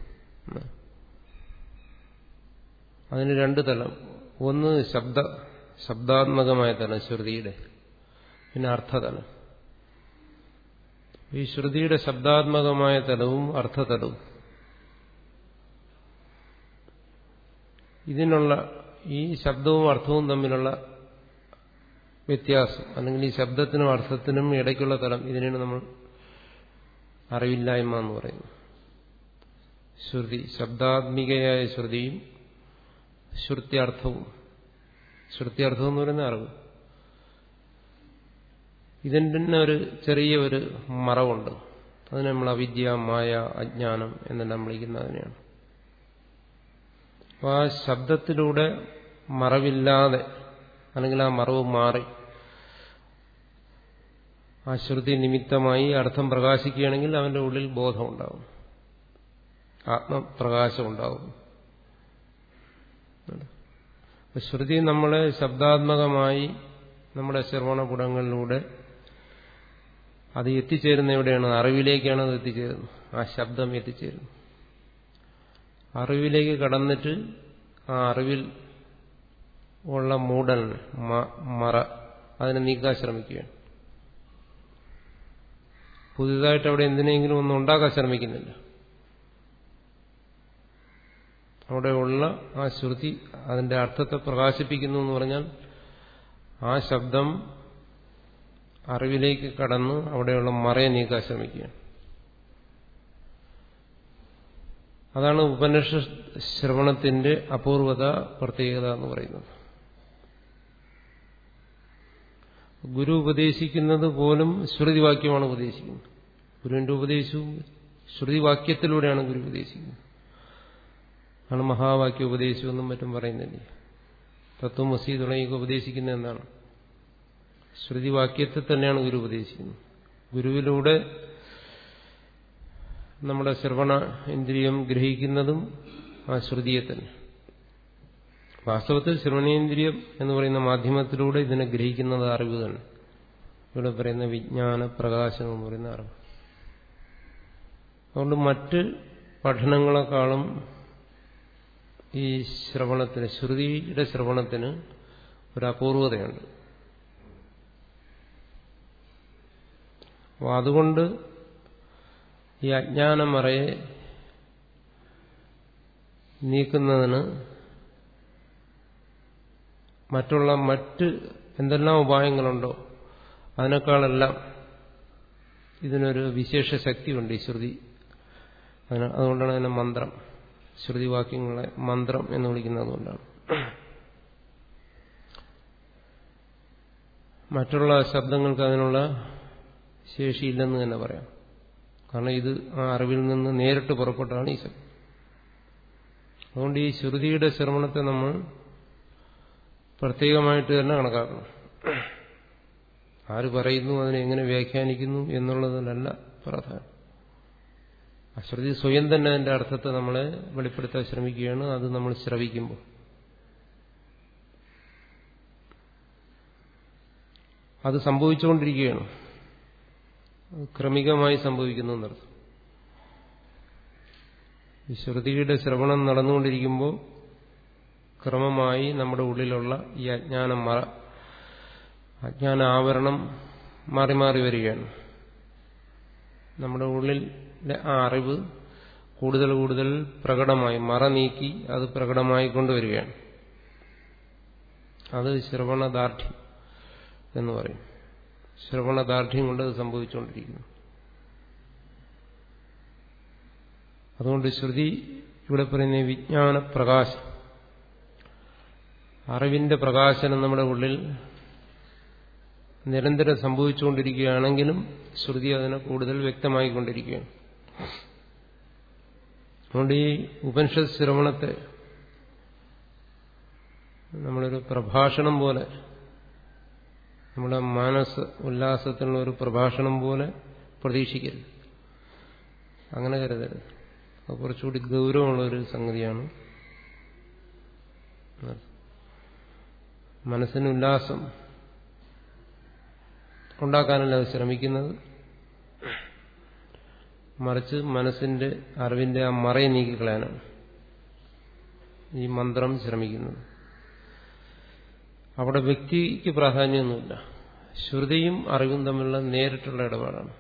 അതിന് രണ്ട് തലം. ഒന്ന് ശബ്ദ ശബ്ദാത്മകമായ തലം ശ്രുതിയുടെ. പിന്നെ അർത്ഥതലം. ഈ ശ്രുതിയുടെ ശബ്ദാത്മകമായ തലവും അർത്ഥതലവും. ഇതിനുള്ള ഈ ശബ്ദവും അർത്ഥവും തമ്മിലുള്ള വ്യത്യാസം. അല്ലെങ്കിൽ ഈ ശബ്ദത്തിനും അർത്ഥത്തിനും ഇടയ്ക്കുള്ള തലം ഇതിനാണ് നമ്മൾ അറിവില്ലായ്മ എന്ന് പറയുന്നത്. ശ്രുതി ശബ്ദാത്മികയായ ശ്രുതിയും ശ്രുത്യർത്ഥവും. ശ്രുത്യർത്ഥം എന്ന് പറയുന്ന അറിവ്. ഇതിന്റെ ഒരു ചെറിയ ഒരു മറവുണ്ട്. അതിന് നമ്മൾ അവിദ്യ മായ അജ്ഞാനം എന്നെല്ലാം വിളിക്കുന്നതിനെയാണ് അപ്പോൾ ആ ശബ്ദത്തിലൂടെ മറവില്ലാതെ അല്ലെങ്കിൽ ആ മറവ് മാറി. ആ ശ്രുതി നിമിത്തമായി അർത്ഥം പ്രകാശിക്കുകയാണെങ്കിൽ അവന്റെ ഉള്ളിൽ ബോധമുണ്ടാവും. ആത്മപ്രകാശം ഉണ്ടാവും ശ്രുതി നമ്മളെ ശബ്ദാത്മകമായി നമ്മുടെ ശ്രവണ ഗുണങ്ങളിലൂടെ അത് എത്തിച്ചേരുന്ന എവിടെയാണ്? അറിവിലേക്കാണ് അത് എത്തിച്ചേരുന്നത്. ആ ശബ്ദം എത്തിച്ചേരുന്നു. അറിവിലേക്ക് കടന്നിട്ട് ആ അറിവിൽ ഉള്ള മൂടൽ മറ അതിനെ നീക്കാൻ ശ്രമിക്കുകയാണ്. പുതിയതായിട്ട് അവിടെ എന്തിനെങ്കിലും ഒന്നും ഉണ്ടാക്കാൻ ശ്രമിക്കുന്നില്ല. അവിടെയുള്ള ആ ശ്രുതി അതിന്റെ അർത്ഥത്തെ പ്രകാശിപ്പിക്കുന്നു എന്ന് പറഞ്ഞാൽ ആ ശബ്ദം അറിവിലേക്ക് കടന്ന് അവിടെയുള്ള മറയെ നീക്കാൻ ശ്രമിക്കുകയാണ്. അതാണ് ഉപനിഷ ശ്രവണത്തിന്റെ അപൂർവത പ്രത്യേകത എന്ന് പറയുന്നത്. ഗുരു ഉപദേശിക്കുന്നത് പോലും ശ്രുതിവാക്യമാണ് ഉപദേശിക്കുന്നത്. ഗുരുവിന്റെ ഉപദേശവും ശ്രുതിവാക്യത്തിലൂടെയാണ് ഗുരു ഉപദേശിക്കുന്നത്. ആണ് മഹാവാക്യ ഉപദേശമെന്നും മറ്റും പറയുന്നില്ലേ? തത്വമസി തുടങ്ങിയൊക്കെ ഉപദേശിക്കുന്ന എന്താണ്? ശ്രുതിവാക്യത്തിൽ തന്നെയാണ് ഗുരു ഉപദേശിക്കുന്നത്. ഗുരുവിലൂടെ നമ്മുടെ ശ്രവണ ഇന്ദ്രിയം ഗ്രഹിക്കുന്നതും ആ ശ്രുതിയെ തന്നെ. വാസ്തവത്തിൽ ശ്രവണേന്ദ്രിയം എന്ന് പറയുന്ന മാധ്യമത്തിലൂടെ ഇതിനെ ഗ്രഹിക്കുന്നത് അറിവ് തന്നെ ഇവിടെ പറയുന്ന വിജ്ഞാന പ്രകാശം എന്ന് പറയുന്ന അറിവ്. അതുകൊണ്ട് മറ്റ് പഠനങ്ങളെക്കാളും ഈ ശ്രവണത്തിന് ശ്രുതിയുടെ ശ്രവണത്തിന് ഒരു അപൂർവതയുണ്ട്. അപ്പോൾ അതുകൊണ്ട് ഈ അജ്ഞാനമറയെ നീക്കുന്നതിന് മറ്റുള്ള മറ്റ് എന്തെല്ലാം ഉപായങ്ങളുണ്ടോ അതിനേക്കാളെല്ലാം ഇതിനൊരു വിശേഷ ശക്തിയുണ്ട് ഈ ശ്രുതി. അതുകൊണ്ടാണ് അതിനെ മന്ത്രം. ശ്രുതിവാക്യങ്ങളെ മന്ത്രം എന്ന് വിളിക്കുന്നത് കൊണ്ടാണ്. മറ്റുള്ള ശബ്ദങ്ങൾക്ക് അതിനുള്ള ശേഷിയില്ലെന്ന് തന്നെ പറയാം. കാരണം ഇത് ആ അറിവിൽ നിന്ന് നേരിട്ട് പുറപ്പെട്ടാണ് ഈ ശബ്ദം. അതുകൊണ്ട് ഈ ശ്രുതിയുടെ ശ്രവണത്തെ നമ്മൾ പ്രത്യേകമായിട്ട് തന്നെ കണക്കാക്കണം ആര് പറയുന്നു അതിനെ എങ്ങനെ വ്യാഖ്യാനിക്കുന്നു എന്നുള്ളതിലല്ല പ്രധാനം അശ്രുതി സ്വയം തന്നെ അതിന്റെ അർത്ഥത്തെ നമ്മളെ വെളിപ്പെടുത്താൻ ശ്രമിക്കുകയാണ് അത് നമ്മൾ ശ്രവിക്കുമ്പോൾ. അത് സംഭവിച്ചുകൊണ്ടിരിക്കുകയാണ്. ക്രമികമായി സംഭവിക്കുന്നു എന്നർത്ഥം. ഈ ശ്രുതിയുടെ ശ്രവണം നടന്നുകൊണ്ടിരിക്കുമ്പോൾ ക്രമമായി നമ്മുടെ ഉള്ളിലുള്ള ഈ അജ്ഞാനം മറ അജ്ഞാന ആവരണം മാറി മാറി വരികയാണ്. നമ്മുടെ ഉള്ളിലെ ആ അറിവ് കൂടുതൽ കൂടുതൽ പ്രകടമായി മറ നീക്കി അത് പ്രകടമായി കൊണ്ടുവരികയാണ്. അത് ശ്രവണദാർഢ്യം എന്ന് പറയും. ശ്രവണദാർഢ്യം കൊണ്ട് അത് സംഭവിച്ചുകൊണ്ടിരിക്കുന്നു. അതുകൊണ്ട് ശ്രുതി ഇവിടെ പറയുന്ന വിജ്ഞാന പ്രകാശം അറിവിന്റെ പ്രകാശനം നമ്മുടെ ഉള്ളിൽ നിരന്തരം സംഭവിച്ചുകൊണ്ടിരിക്കുകയാണെങ്കിലും ശ്രുതി അതിനെ കൂടുതൽ വ്യക്തമായിക്കൊണ്ടിരിക്കുകയാണ്. അതുകൊണ്ട് ഈ ഉപനിഷത് ശ്രവണത്തെ നമ്മളൊരു പ്രഭാഷണം പോലെ നമ്മുടെ മാനസ ഉല്ലാസത്തിനുള്ള ഒരു പ്രഭാഷണം പോലെ പ്രതീക്ഷിക്കരുത്. അങ്ങനെ കരുതരുത്. അത് കുറച്ചുകൂടി ഗൗരവമുള്ള ഒരു സംഗതിയാണ്. മനസ്സിന് ഉല്ലാസം ഉണ്ടാക്കാനല്ല അത് ശ്രമിക്കുന്നത്. മറിച്ച് മനസ്സിന്റെ അറിവിന്റെ ആ മറയെ നീക്കിക്കളയാനാണ് ഈ മന്ത്രം ശ്രമിക്കുന്നത്. അവിടെ വ്യക്തിക്ക് പ്രാധാന്യമൊന്നുമില്ല. ശ്രുതിയും അറിവും തമ്മിലുള്ള നേരിട്ടുള്ള ഇടപാടാണ്.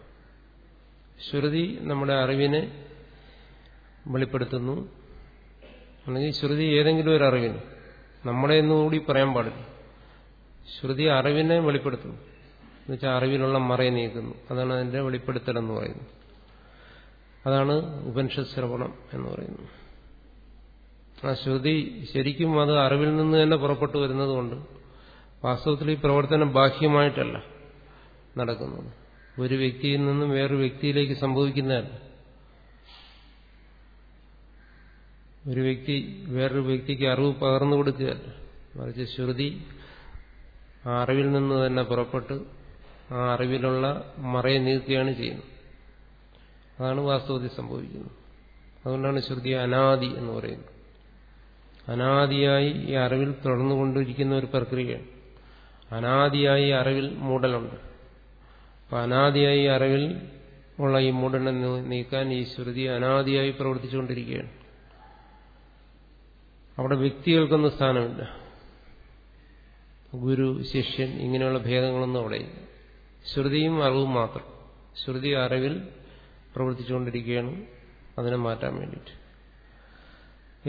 ശ്രുതി നമ്മുടെ അറിവിനെ വെളിപ്പെടുത്തുന്നു. അല്ലെങ്കിൽ ശ്രുതി ഏതെങ്കിലും ഒരു അറിവിന് നമ്മളെ എന്നുകൂടി പറയാൻ പാടില്ല. ശ്രുതി അറിവിനെ വെളിപ്പെടുത്തുന്നു. എന്നുവെച്ചാൽ അറിവിലുള്ള മറയെ നീക്കുന്നു. അതാണ് അതിന്റെ വെളിപ്പെടുത്തൽ എന്ന് പറയുന്നത്. അതാണ് ഉപനിഷത് ശ്രവണം എന്ന് പറയുന്നത്. ആ ശ്രുതി ശരിക്കും അത് അറിവിൽ നിന്ന് തന്നെ പുറപ്പെട്ടു വരുന്നതുകൊണ്ട് വാസ്തവത്തിൽ ഈ പ്രവർത്തനം ബാഹ്യമായിട്ടല്ല നടക്കുന്നത്. ഒരു വ്യക്തിയിൽ നിന്നും വേറൊരു വ്യക്തിയിലേക്ക് സംഭവിക്കുന്നതല്ല. ഒരു വ്യക്തി വേറൊരു വ്യക്തിക്ക് അറിവ് പകർന്നു കൊടുക്കുകയല്ല. മറിച്ച് ശ്രുതി ആ അറിവിൽ നിന്ന് തന്നെ പുറപ്പെട്ട് ആ അറിവിലുള്ള മറയെ നീക്കുകയാണ് ചെയ്യുന്നത്. അതാണ് വാസ്തവത്തിൽ സംഭവിക്കുന്നത്. അതുകൊണ്ടാണ് ശ്രുതി അനാദി എന്ന് പറയുന്നത്. അനാദിയായി ഈ അറിവിൽ തുടർന്നുകൊണ്ടിരിക്കുന്ന ഒരു പ്രക്രിയയാണ്. അനാദിയായി അറിവിൽ മൂടലുണ്ട്. അപ്പൊ അനാദിയായി അറിവിൽ ഉള്ള ഈ മൂടനെ നീക്കാൻ ഈ ശ്രുതി അനാദിയായി പ്രവർത്തിച്ചുകൊണ്ടിരിക്കുകയാണ്. അവിടെ വ്യക്തികൾക്കൊന്നും സ്ഥാനമില്ല. ഗുരു ശിഷ്യൻ ഇങ്ങനെയുള്ള ഭേദങ്ങളൊന്നും അവിടെ ശ്രുതിയും അറിവും മാത്രം. ശ്രുതി അറിവിൽ പ്രവർത്തിച്ചുകൊണ്ടിരിക്കുകയാണ്. അതിനെ മാറ്റാൻ വേണ്ടിയിട്ട്.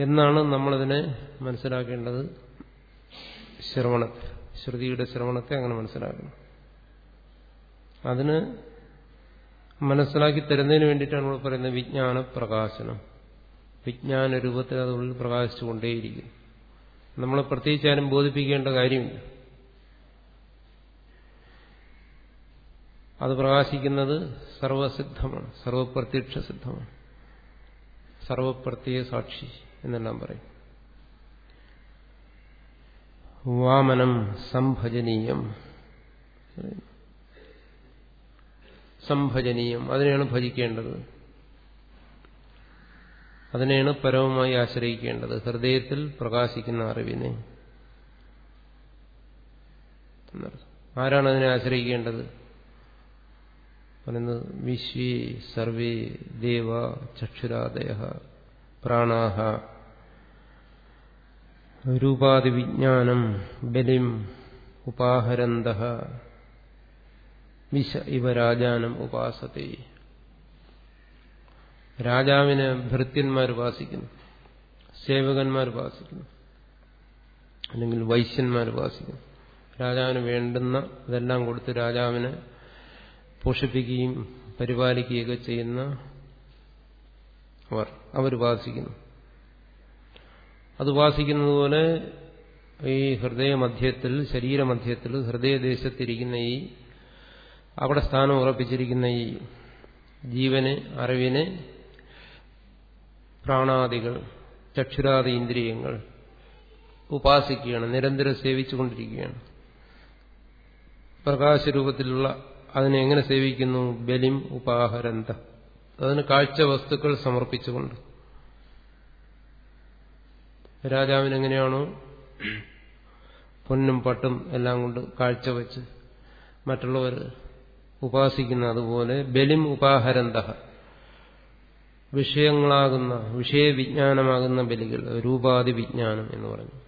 എന്നാണ് നമ്മളതിനെ മനസ്സിലാക്കേണ്ടത്. ശ്രവണത്തെ. ശ്രുതിയുടെ ശ്രവണത്തെ അങ്ങനെ മനസ്സിലാക്കണം. അതിന് മനസ്സിലാക്കി തരുന്നതിന് വേണ്ടിയിട്ടാണ് നമ്മൾ പറയുന്നത് വിജ്ഞാന പ്രകാശനം. വിജ്ഞാന രൂപത്തിൽ അതുള്ളിൽ പ്രകാശിച്ചുകൊണ്ടേയിരിക്കും നമ്മളെ പ്രത്യേകിച്ച് ബോധിപ്പിക്കേണ്ട കാര്യമില്ല. അത് പ്രകാശിക്കുന്നത് സർവസിദ്ധമാണ് സർവപ്രത്യക്ഷ സിദ്ധമാണ്. സർവപ്രത്യയ സാക്ഷി എന്നെല്ലാം പറയും. വാമനം സംഭജനീയം. സംഭജനീയം അതിനെയാണ് ഭജിക്കേണ്ടത്. അതിനെയാണ് പരമമായി ആശ്രയിക്കേണ്ടത് ഹൃദയത്തിൽ പ്രകാശിക്കുന്ന അറിവിനെ. ആരാണ് അതിനെ ആശ്രയിക്കേണ്ടത്? പറയുന്നത് വിശ്വി സർവേ ദേവ ചക്ഷുരാദയ പ്രാണാഹ. രൂപാതി വിജ്ഞാനം ബലിം ഉപാഹരന്ത. വിശ ഇവ രാജാനം ഉപാസത്തെ. രാജാവിന് ഭൃത്യന്മാർ ഉപാസിക്കുന്നു സേവകന്മാർ ഉപാസിക്കുന്നു അല്ലെങ്കിൽ വൈശ്യന്മാർ ഉപാസിക്കുന്നു. രാജാവിന് വേണ്ടുന്ന ഇതെല്ലാം കൊടുത്ത് രാജാവിനെ പോഷിപ്പിക്കുകയും പരിപാലിക്കുകയൊക്കെ ചെയ്യുന്ന അവർ വാസിക്കുന്നു അത് വാസിക്കുന്നതുപോലെ ഈ ഹൃദയമധ്യത്തിൽ ശരീരമധ്യത്തിൽ ഹൃദയദേശത്തിരിക്കുന്ന ഈ അവിടെ സ്ഥാനം ഉറപ്പിച്ചിരിക്കുന്ന ഈ ജീവന് അറിവിനെ പ്രാണാദികൾ ചക്ഷുരാദി ഇന്ദ്രിയങ്ങൾ ഉപാസിക്കുകയാണ് നിരന്തരം സേവിച്ചുകൊണ്ടിരിക്കുകയാണ്. പ്രകാശരൂപത്തിലുള്ള അതിനെ എങ്ങനെ സേവിക്കുന്നു? ബലിം ഉപാഹരന്ത. അതിന് കാഴ്ച വസ്തുക്കൾ സമർപ്പിച്ചുകൊണ്ട്. രാജാവിനെങ്ങനെയാണോ പൊന്നും പട്ടും എല്ലാം കൊണ്ട് കാഴ്ച കാഴ്ചവെച്ച് മറ്റുള്ളവർ ഉപാസിക്കുന്ന അതുപോലെ ബലിം ഉപാഹരന്ത. വിഷയങ്ങളാകുന്ന വിഷയവിജ്ഞാനമാകുന്ന ബലികൾ രൂപാതി വിജ്ഞാനം എന്ന് പറഞ്ഞു.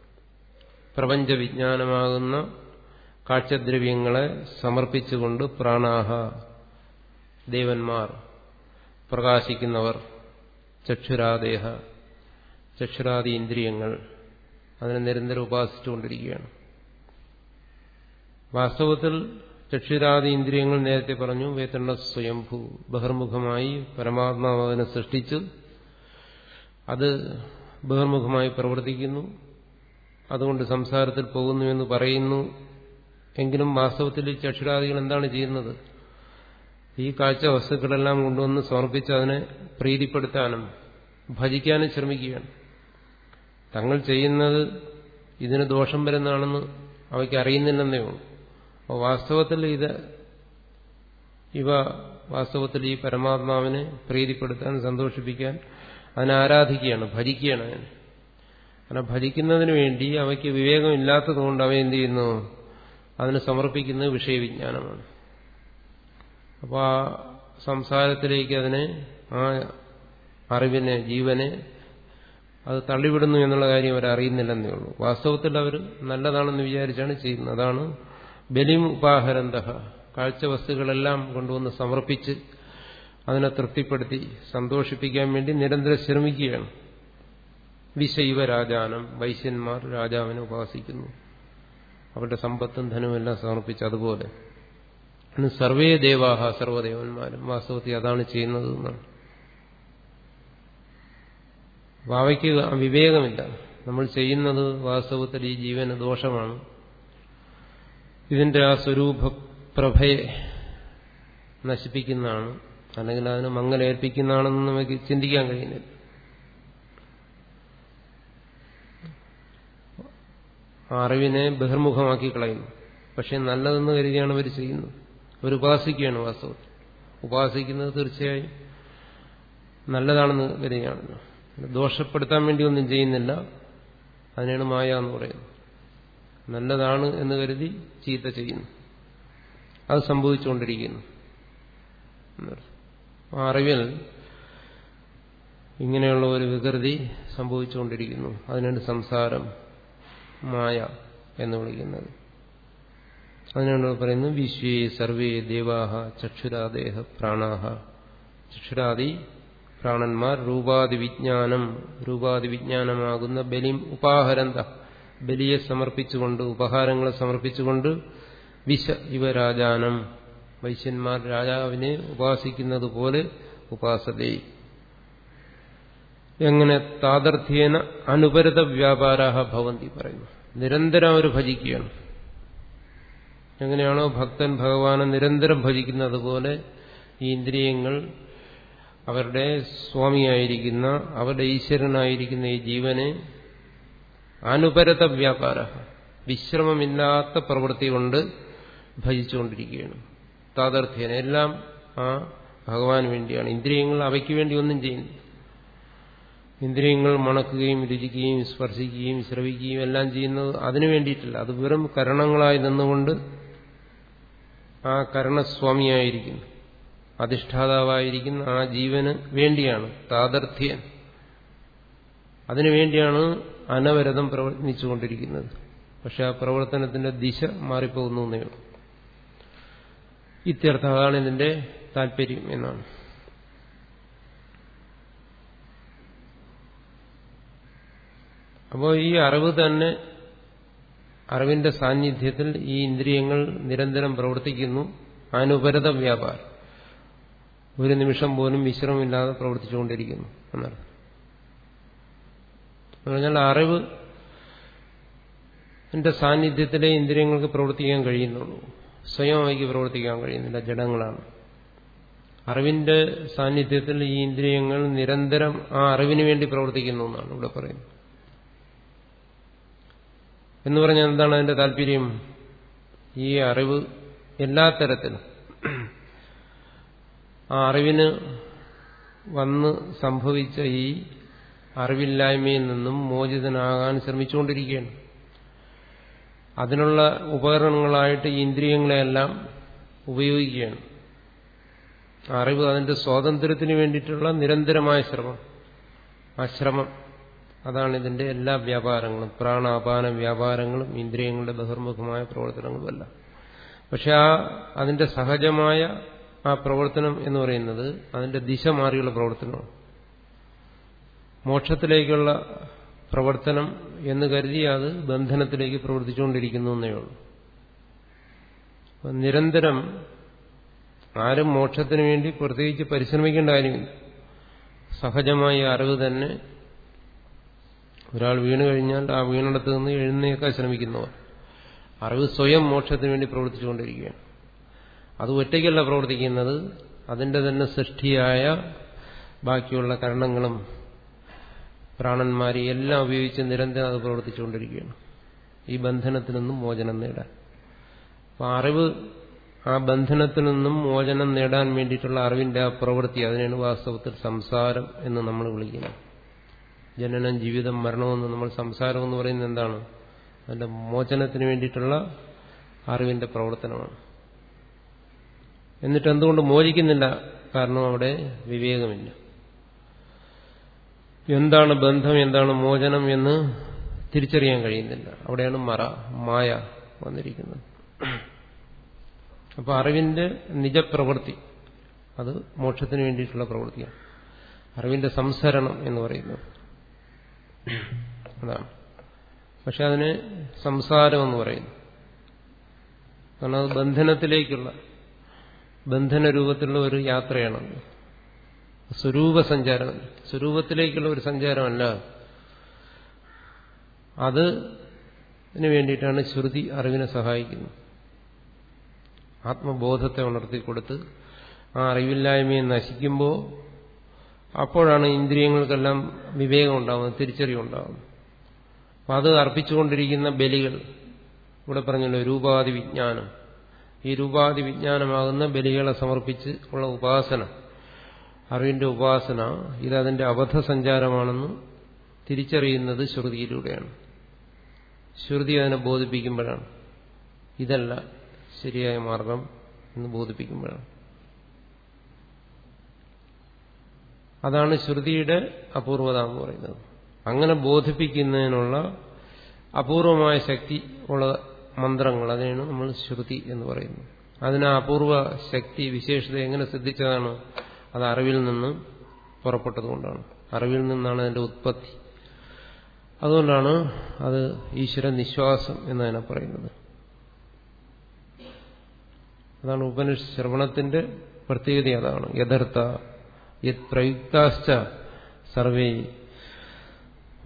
പ്രപഞ്ച വിജ്ഞാനമാകുന്ന കാഴ്ചദ്രവ്യങ്ങളെ സമർപ്പിച്ചുകൊണ്ട് പ്രാണാഹ ദേവന്മാർ പ്രകാശിക്കുന്നവർ ചക്ഷുരാദേഹ ചക്ഷുരാദി ഇന്ദ്രിയങ്ങൾ അതിനെ നിരന്തരം ഉപാസിച്ചുകൊണ്ടിരിക്കുകയാണ്. വാസ്തവത്തിൽ ചക്ഷുരാദി ഇന്ദ്രിയങ്ങൾ നേരത്തെ പറഞ്ഞു വേത്തണ്ണ സ്വയംഭൂ ബഹിർമുഖമായി പരമാത്മാവ് അതിനെ സൃഷ്ടിച്ച് അത് ബഹിർമുഖമായി പ്രവർത്തിക്കുന്നു അതുകൊണ്ട് സംസാരത്തിൽ പോകുന്നു എന്ന് പറയുന്നു എങ്കിലും വാസ്തവത്തിൽ ചക്ഷുരാദികൾ എന്താണ് ചെയ്യുന്നത്? ഈ കാഴ്ച വസ്തുക്കളെല്ലാം കൊണ്ടുവന്ന് സമർപ്പിച്ച് അതിനെ പ്രീതിപ്പെടുത്താനും ഭജിക്കാനും ശ്രമിക്കുകയാണ്. തങ്ങൾ ചെയ്യുന്നത് ഇതിന് ദോഷം വരുന്നതാണെന്ന് അവയ്ക്ക് അറിയുന്നില്ലെന്നേ ഉള്ളൂ. അപ്പോൾ വാസ്തവത്തിൽ ഇത് ഇവ വാസ്തവത്തിൽ ഈ പരമാത്മാവിനെ പ്രീതിപ്പെടുത്താൻ സന്തോഷിപ്പിക്കാൻ അതിനെ ആരാധിക്കുകയാണ് ഭജിക്കുകയാണ്. അതിനെ അങ്ങനെ ഭജിക്കുന്നതിന് വേണ്ടി അവയ്ക്ക് വിവേകമില്ലാത്തതുകൊണ്ട് അവ എന്ത് ചെയ്യുന്നു? അതിന് സമർപ്പിക്കുന്നത് വിഷയവിജ്ഞാനമാണ്. അപ്പോൾ ആ സംസാരത്തിലേക്ക് അതിനെ ആ അറിവിനെ ജീവനെ അത് തള്ളിവിടുന്നു എന്നുള്ള കാര്യം അവർ അറിയുന്നില്ലെന്നേ ഉള്ളൂ. വാസ്തവത്തിൽ അവർ നല്ലതാണെന്ന് വിചാരിച്ചാണ് ചെയ്യുന്നത്. അതാണ് ബലിം ഉപാഹരന്ത. കാഴ്ച വസ്തുക്കളെല്ലാം കൊണ്ടുവന്ന് സമർപ്പിച്ച് അതിനെ തൃപ്തിപ്പെടുത്തി സന്തോഷിപ്പിക്കാൻ വേണ്ടി നിരന്തരം ശ്രമിക്കുകയാണ്. വിശൈവ രാജാനം. വൈശ്യന്മാർ രാജാവിനെ ഉപാസിക്കുന്നു. അവരുടെ സമ്പത്തും ധനവും എല്ലാം സമർപ്പിച്ച് അതുപോലെ. സർവേ ദേവാഹ സർവദേവന്മാരും വാസ്തവത്തിൽ അതാണ് ചെയ്യുന്നത് എന്നാണ് അവയ്ക്ക് വിവേകമില്ല. നമ്മൾ ചെയ്യുന്നത് വാസ്തവത്തിൽ ഈ ജീവന് ദോഷമാണ്. ഇതിന്റെ ആ സ്വരൂപ പ്രഭയെ നശിപ്പിക്കുന്നതാണ്. അല്ലെങ്കിൽ അതിന് മങ്ങലേൽപ്പിക്കുന്നതാണെന്ന് നമുക്ക് ചിന്തിക്കാൻ കഴിയുന്നില്ല. അറിവിനെ ബഹിർമുഖമാക്കി കളയുന്നു. പക്ഷെ നല്ലതെന്ന് കരുതിയാണ് അവർ ചെയ്യുന്നത്. അവർ ഉപാസിക്കുകയാണ് വാസ്തവത്തിൽ. ഉപാസിക്കുന്നത് തീർച്ചയായും നല്ലതാണെന്ന് കരുതിയാണല്ലോ. ദോഷപ്പെടുത്താൻ വേണ്ടി ഒന്നും ചെയ്യുന്നില്ല. അതിനാണ് മായ എന്ന് പറയുന്നത്. നല്ലതാണ് എന്ന് കരുതി ചീത്ത ചെയ്യുന്നു. അത് സംഭവിച്ചുകൊണ്ടിരിക്കുന്നു. ആ അറിവിൽ ഇങ്ങനെയുള്ള ഒരു വികൃതി സംഭവിച്ചുകൊണ്ടിരിക്കുന്നു. അതിനാണ് സംസാരം. മായ എന്ന് വിളിക്കുന്നത്. അതിനാണ് പറയുന്നത് വിശ്വേ സർവേ ദേവാഹ ചക്ഷുരാദേഹ പ്രാണാഹ. ചക്ഷുരാദി പ്രാണന്മാർ രൂപാതി വിജ്ഞാനം രൂപാതി വിജ്ഞാനമാകുന്ന ബലിം ഉപാഹരന്ത ബലിയെ സമർപ്പിച്ചുകൊണ്ട് ഉപഹാരങ്ങളെ സമർപ്പിച്ചുകൊണ്ട് വിശ ഇവ രാജാനം വൈശ്യന്മാർ രാജാവിനെ ഉപാസിക്കുന്നത് പോലെ ഉപാസതേ. എങ്ങനെ താതർത്ഥ്യേന അനുപരിത വ്യാപാരാഹ ഭവന്തി പറയുന്നു. നിരന്തരം അവർ ഭജിക്കുകയാണ്. എങ്ങനെയാണോ ഭക്തൻ ഭഗവാനെ നിരന്തരം ഭജിക്കുന്നത് അതുപോലെ ഈ ഇന്ദ്രിയങ്ങൾ അവരുടെ സ്വാമിയായിരിക്കുന്ന അവരുടെ ഈശ്വരനായിരിക്കുന്ന ഈ ജീവനെ അനുപരത വ്യാപാര വിശ്രമമില്ലാത്ത പ്രവൃത്തി കൊണ്ട് ഭജിച്ചുകൊണ്ടിരിക്കുകയാണ്. താതർത്ഥ്യന എല്ലാം ആ ഭഗവാന് വേണ്ടിയാണ്. ഇന്ദ്രിയങ്ങൾ അവയ്ക്ക് വേണ്ടി ഒന്നും ചെയ്യുന്നു ഇന്ദ്രിയങ്ങൾ മണക്കുകയും രുചിക്കുകയും സ്പർശിക്കുകയും ശ്രവിക്കുകയും എല്ലാം ചെയ്യുന്നത് അതിനു വേണ്ടിയിട്ടില്ല. അത് വെറും കരണങ്ങളായി നിന്നുകൊണ്ട് ആ കരണസ്വാമിയായിരിക്കുന്നു. അധിഷ്ഠാതാവായിരിക്കുന്ന ആ ജീവന് വേണ്ടിയാണ് താതർത്ഥ്യൻ അതിനുവേണ്ടിയാണ് അനവരതം പ്രവർത്തിച്ചുകൊണ്ടിരിക്കുന്നത്. പക്ഷെ ആ പ്രവർത്തനത്തിന്റെ ദിശ മാറിപ്പോകുന്നു എന്നേ ഇത്യർത്ഥം അതാണ് ഇതിന്റെ താല്പര്യം എന്നാണ്. അപ്പോൾ ഈ അറിവ് തന്നെ അറിവിന്റെ സാന്നിധ്യത്തിൽ ഈ ഇന്ദ്രിയങ്ങൾ നിരന്തരം പ്രവർത്തിക്കുന്നു. അനുപരത വ്യാപാരം. ഒരു നിമിഷം പോലും വിശ്രമമില്ലാതെ പ്രവർത്തിച്ചുകൊണ്ടിരിക്കുന്നു എന്നർത്ഥം. പറഞ്ഞാൽ അറിവ് എന്റെ സാന്നിധ്യത്തിലെ ഇന്ദ്രിയങ്ങൾക്ക് പ്രവർത്തിക്കാൻ കഴിയുന്നുള്ളൂ. സ്വയം പ്രവർത്തിക്കാൻ കഴിയുന്നില്ല ജഡങ്ങളാണ്. അറിവിന്റെ സാന്നിധ്യത്തിൽ ഈ ഇന്ദ്രിയങ്ങൾ നിരന്തരം ആ അറിവിന് വേണ്ടി പ്രവർത്തിക്കുന്നു എന്നാണ് ഇവിടെ പറയുന്നത്. എന്ന് പറഞ്ഞാൽ എന്താണ് അതിന്റെ താല്പര്യം? ഈ അറിവ് എല്ലാ തരത്തിലും. ആ അറിവിന് വന്ന് സംഭവിച്ച ഈ അറിവില്ലായ്മയിൽ നിന്നും മോചിതനാകാൻ ശ്രമിച്ചുകൊണ്ടിരിക്കുകയാണ്. അതിനുള്ള ഉപകരണങ്ങളായിട്ട് ഈ ഇന്ദ്രിയങ്ങളെയെല്ലാം ഉപയോഗിക്കുകയാണ്. അറിവ് അതിന്റെ സ്വാതന്ത്ര്യത്തിന് വേണ്ടിയിട്ടുള്ള നിരന്തരമായ ശ്രമം. ആ ശ്രമം. അതാണ് ഇതിന്റെ എല്ലാ വ്യാപാരങ്ങളും. പ്രാണാപാന വ്യാപാരങ്ങളും ഇന്ദ്രിയങ്ങളുടെ ബഹിർമുഖമായ പ്രവർത്തനങ്ങളുമല്ല. പക്ഷെ ആ അതിന്റെ സഹജമായ ആ പ്രവർത്തനം എന്ന് പറയുന്നത് അതിന്റെ ദിശ മാറിയുള്ള പ്രവർത്തനമാണ്. മോക്ഷത്തിലേക്കുള്ള പ്രവർത്തനം എന്ന് കരുതി അത് ബന്ധനത്തിലേക്ക് പ്രവർത്തിച്ചുകൊണ്ടിരിക്കുന്നു എന്നേ ഉള്ളൂ. നിരന്തരം ആരും മോക്ഷത്തിന് വേണ്ടി പ്രത്യേകിച്ച് പരിശ്രമിക്കേണ്ട കാര്യമില്ല. സഹജമായ അറിവ് തന്നെ ഒരാൾ വീണു കഴിഞ്ഞാൽ ആ വീണിടത്ത് നിന്ന് എഴുന്നേക്കാൻ ശ്രമിക്കുന്നവർ. അറിവ് സ്വയം മോക്ഷത്തിന് വേണ്ടി പ്രവർത്തിച്ചുകൊണ്ടിരിക്കുകയാണ്. അത് ഒറ്റയ്ക്കല്ല പ്രവർത്തിക്കുന്നത്. അതിന്റെ തന്നെ സൃഷ്ടിയായ ബാക്കിയുള്ള കരണങ്ങളും പ്രാണന്മാരെ എല്ലാം ഉപയോഗിച്ച് നിരന്തരം അത് പ്രവർത്തിച്ചുകൊണ്ടിരിക്കുകയാണ്. ഈ ബന്ധനത്തിൽ നിന്നും മോചനം നേടാൻ. അപ്പൊ അറിവ് ആ ബന്ധനത്തിൽ നിന്നും മോചനം നേടാൻ വേണ്ടിയിട്ടുള്ള അറിവിന്റെ ആ പ്രവൃത്തി അതിനാണ് വാസ്തവത്തിൽ സംസാരം എന്ന് നമ്മൾ വിളിക്കുന്നത്. ജനനം ജീവിതം മരണമെന്ന് നമ്മൾ സംസാരം എന്ന് പറയുന്നത് എന്താണ്? അതിന്റെ മോചനത്തിന് വേണ്ടിയിട്ടുള്ള അറിവിന്റെ പ്രവർത്തനമാണ്. എന്നിട്ട് എന്തുകൊണ്ട് മോചിക്കുന്നില്ല? കാരണം അവിടെ വിവേകമില്ല. എന്താണ് ബന്ധം എന്താണ് മോചനം എന്ന് തിരിച്ചറിയാൻ കഴിയുന്നില്ല. അവിടെയാണ് മറ മായ വന്നിരിക്കുന്നത്. അപ്പൊ അറിവിന്റെ നിജപ്രവൃത്തി അത് മോക്ഷത്തിന് വേണ്ടിയിട്ടുള്ള പ്രവൃത്തിയാണ്. അറിവിന്റെ സംസരണം എന്ന് പറയുന്നത്. അതാണ് പക്ഷെ അതിന് സംസാരം എന്ന് പറയുന്നു. കാരണം അത് ബന്ധനത്തിലേക്കുള്ള ബന്ധന രൂപത്തിലുള്ള ഒരു യാത്രയാണത്. സ്വരൂപ സഞ്ചാരം സ്വരൂപത്തിലേക്കുള്ള ഒരു സഞ്ചാരമല്ല. അത് വേണ്ടിയിട്ടാണ് ശ്രുതി അറിവിനെ സഹായിക്കുന്നത്. ആത്മബോധത്തെ ഉണർത്തിക്കൊടുത്ത് ആ അറിവില്ലായ്മയെ നശിക്കുമ്പോൾ അപ്പോഴാണ് ഇന്ദ്രിയങ്ങൾക്കെല്ലാം വിവേകം ഉണ്ടാകുന്നത് തിരിച്ചറിവുണ്ടാകുന്നത് അപ്പം അത് അർപ്പിച്ചുകൊണ്ടിരിക്കുന്ന ബലികൾ ഇവിടെ പറഞ്ഞല്ലോ രൂപാതി വിജ്ഞാനം. ഈ രൂപാതി വിജ്ഞാനമാകുന്ന ബലികളെ സമർപ്പിച്ച് ഉള്ള ഉപാസന അറിവിന്റെ ഉപാസന ഇതതിന്റെ അബദ്ധസഞ്ചാരമാണെന്ന് തിരിച്ചറിയുന്നത് ശ്രുതിയിലൂടെയാണ്. ശ്രുതി അതിനെ ബോധിപ്പിക്കുമ്പോഴാണ്. ഇതല്ല ശരിയായ മാർഗം എന്ന് ബോധിപ്പിക്കുമ്പോഴാണ്. അതാണ് ശ്രുതിയുടെ അപൂർവത എന്ന് പറയുന്നത്. അങ്ങനെ ബോധിപ്പിക്കുന്നതിനുള്ള അപൂർവമായ ശക്തി ഉള്ള മന്ത്രങ്ങൾ അതിനാണ് നമ്മൾ ശ്രുതി എന്ന് പറയുന്നത്. അതിന് അപൂർവ ശക്തി വിശേഷത എങ്ങനെ സിദ്ധിച്ചതാണ് അത് അറിവിൽ നിന്ന് പുറപ്പെട്ടതുകൊണ്ടാണ്. അറിവിൽ നിന്നാണ് അതിന്റെ ഉത്പത്തി. അതുകൊണ്ടാണ് അത് ഈശ്വര നിശ്വാസം എന്നതിനെ പറയുന്നത്. അതാണ് ഉപനിഷ ശ്രവണത്തിന്റെ പ്രത്യേകത അതാണ്. യഥാർത്ഥ യത് പ്രയുക്താശ്ച സർവേ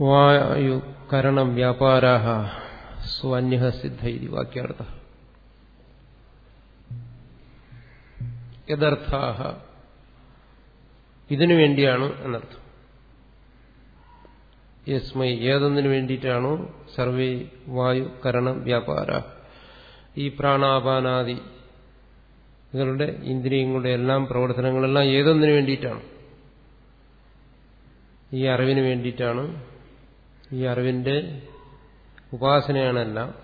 വായു കരണം വ്യാപാരാഹ സ്വന്യ സിദ്ധ ഇത് വാക്യാർത്ഥ യഥർത്ഥാഹ ഇതിനു വേണ്ടിയാണ് എന്നർത്ഥം. യസ്മൈ ഏതെന്നിനു വേണ്ടിയിട്ടാണോ സർവേ വായു കരണം വ്യാപാര. ഈ പ്രാണാപാനാദി ഇവരുടെ ഇന്ദ്രിയങ്ങളുടെ എല്ലാം പ്രവർത്തനങ്ങളെല്ലാം ഏതൊന്നിനു വേണ്ടിയിട്ടാണ്? ഈ അറിവിന് വേണ്ടിയിട്ടാണ്. ഈ അറിവിന്റെ ഉപാസനയാണെല്ലാം.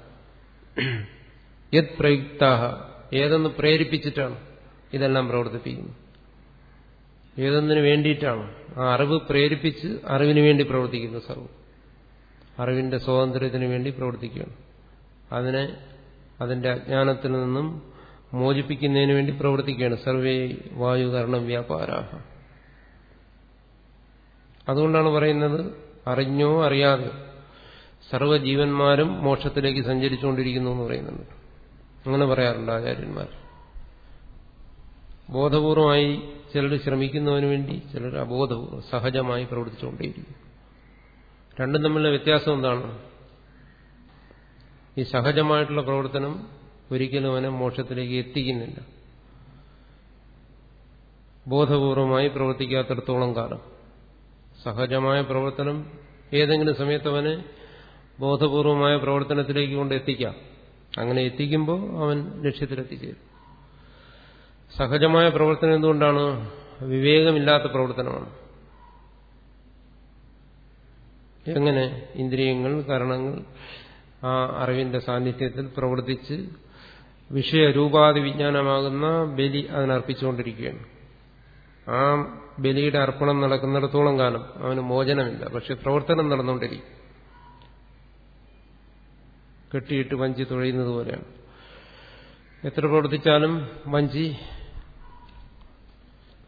യത് പ്രയുക്താഹ ഏതൊന്ന് പ്രേരിപ്പിച്ചിട്ടാണ് ഇതെല്ലാം പ്രവർത്തിപ്പിക്കുന്നത്. ഏതൊന്നിനു വേണ്ടിയിട്ടാണ്? ആ അറിവ് പ്രേരിപ്പിച്ച് അറിവിന് വേണ്ടി പ്രവർത്തിക്കുന്നു സർവം അറിവിന്റെ സ്വാതന്ത്ര്യത്തിന് വേണ്ടി പ്രവർത്തിക്കുകയാണ്. അതിനെ അതിന്റെ അജ്ഞാനത്തിൽ നിന്നും മോചിപ്പിക്കുന്നതിന് വേണ്ടി പ്രവർത്തിക്കുകയാണ്. സർവേ വായുകരണം വ്യാപാരാഹ. അതുകൊണ്ടാണ് പറയുന്നത് അറിഞ്ഞോ അറിയാതെ സർവജീവന്മാരും മോക്ഷത്തിലേക്ക് സഞ്ചരിച്ചുകൊണ്ടിരിക്കുന്നു എന്ന് പറയുന്നുണ്ട് അങ്ങനെ പറയാറുണ്ട് ആചാര്യന്മാർ. ബോധപൂർവമായി ചിലർ ശ്രമിക്കുന്നതിന് വേണ്ടി ചിലർ അബോധപൂർവം സഹജമായി പ്രവർത്തിച്ചുകൊണ്ടേയിരിക്കും രണ്ടും തമ്മിലുള്ള വ്യത്യാസം എന്താണ്? ഈ സഹജമായിട്ടുള്ള പ്രവർത്തനം ഒരിക്കലും അവനെ മോക്ഷത്തിലേക്ക് എത്തിക്കുന്നില്ല. ബോധപൂർവമായി പ്രവർത്തിക്കാത്തിടത്തോളം കാലം. സഹജമായ പ്രവർത്തനം ഏതെങ്കിലും സമയത്ത് അവനെ ബോധപൂർവമായ പ്രവർത്തനത്തിലേക്ക് കൊണ്ട് എത്തിക്കാം. അങ്ങനെ എത്തിക്കുമ്പോൾ അവൻ ലക്ഷ്യത്തിലെത്തിച്ചേരും. സഹജമായ പ്രവർത്തനം എന്തുകൊണ്ടാണ്? വിവേകമില്ലാത്ത പ്രവർത്തനമാണ്. എങ്ങനെ? ഇന്ദ്രിയങ്ങൾ കാരണങ്ങൾ ആ അറിവിന്റെ സാന്നിധ്യത്തിൽ പ്രവർത്തിച്ച് വിഷയരൂപാതി വിജ്ഞാനമാകുന്ന ബലി അതിനർപ്പിച്ചുകൊണ്ടിരിക്കുകയാണ്. ആ ബലിയുടെ അർപ്പണം നടക്കുന്നിടത്തോളം കാലം അവന് മോചനമില്ല പക്ഷെ പ്രവർത്തനം നടന്നുകൊണ്ടിരിക്കും. കെട്ടിയിട്ട് വഞ്ചി തുഴയുന്നത് പോലെയാണ്. എത്ര പ്രവർത്തിച്ചാലും വഞ്ചി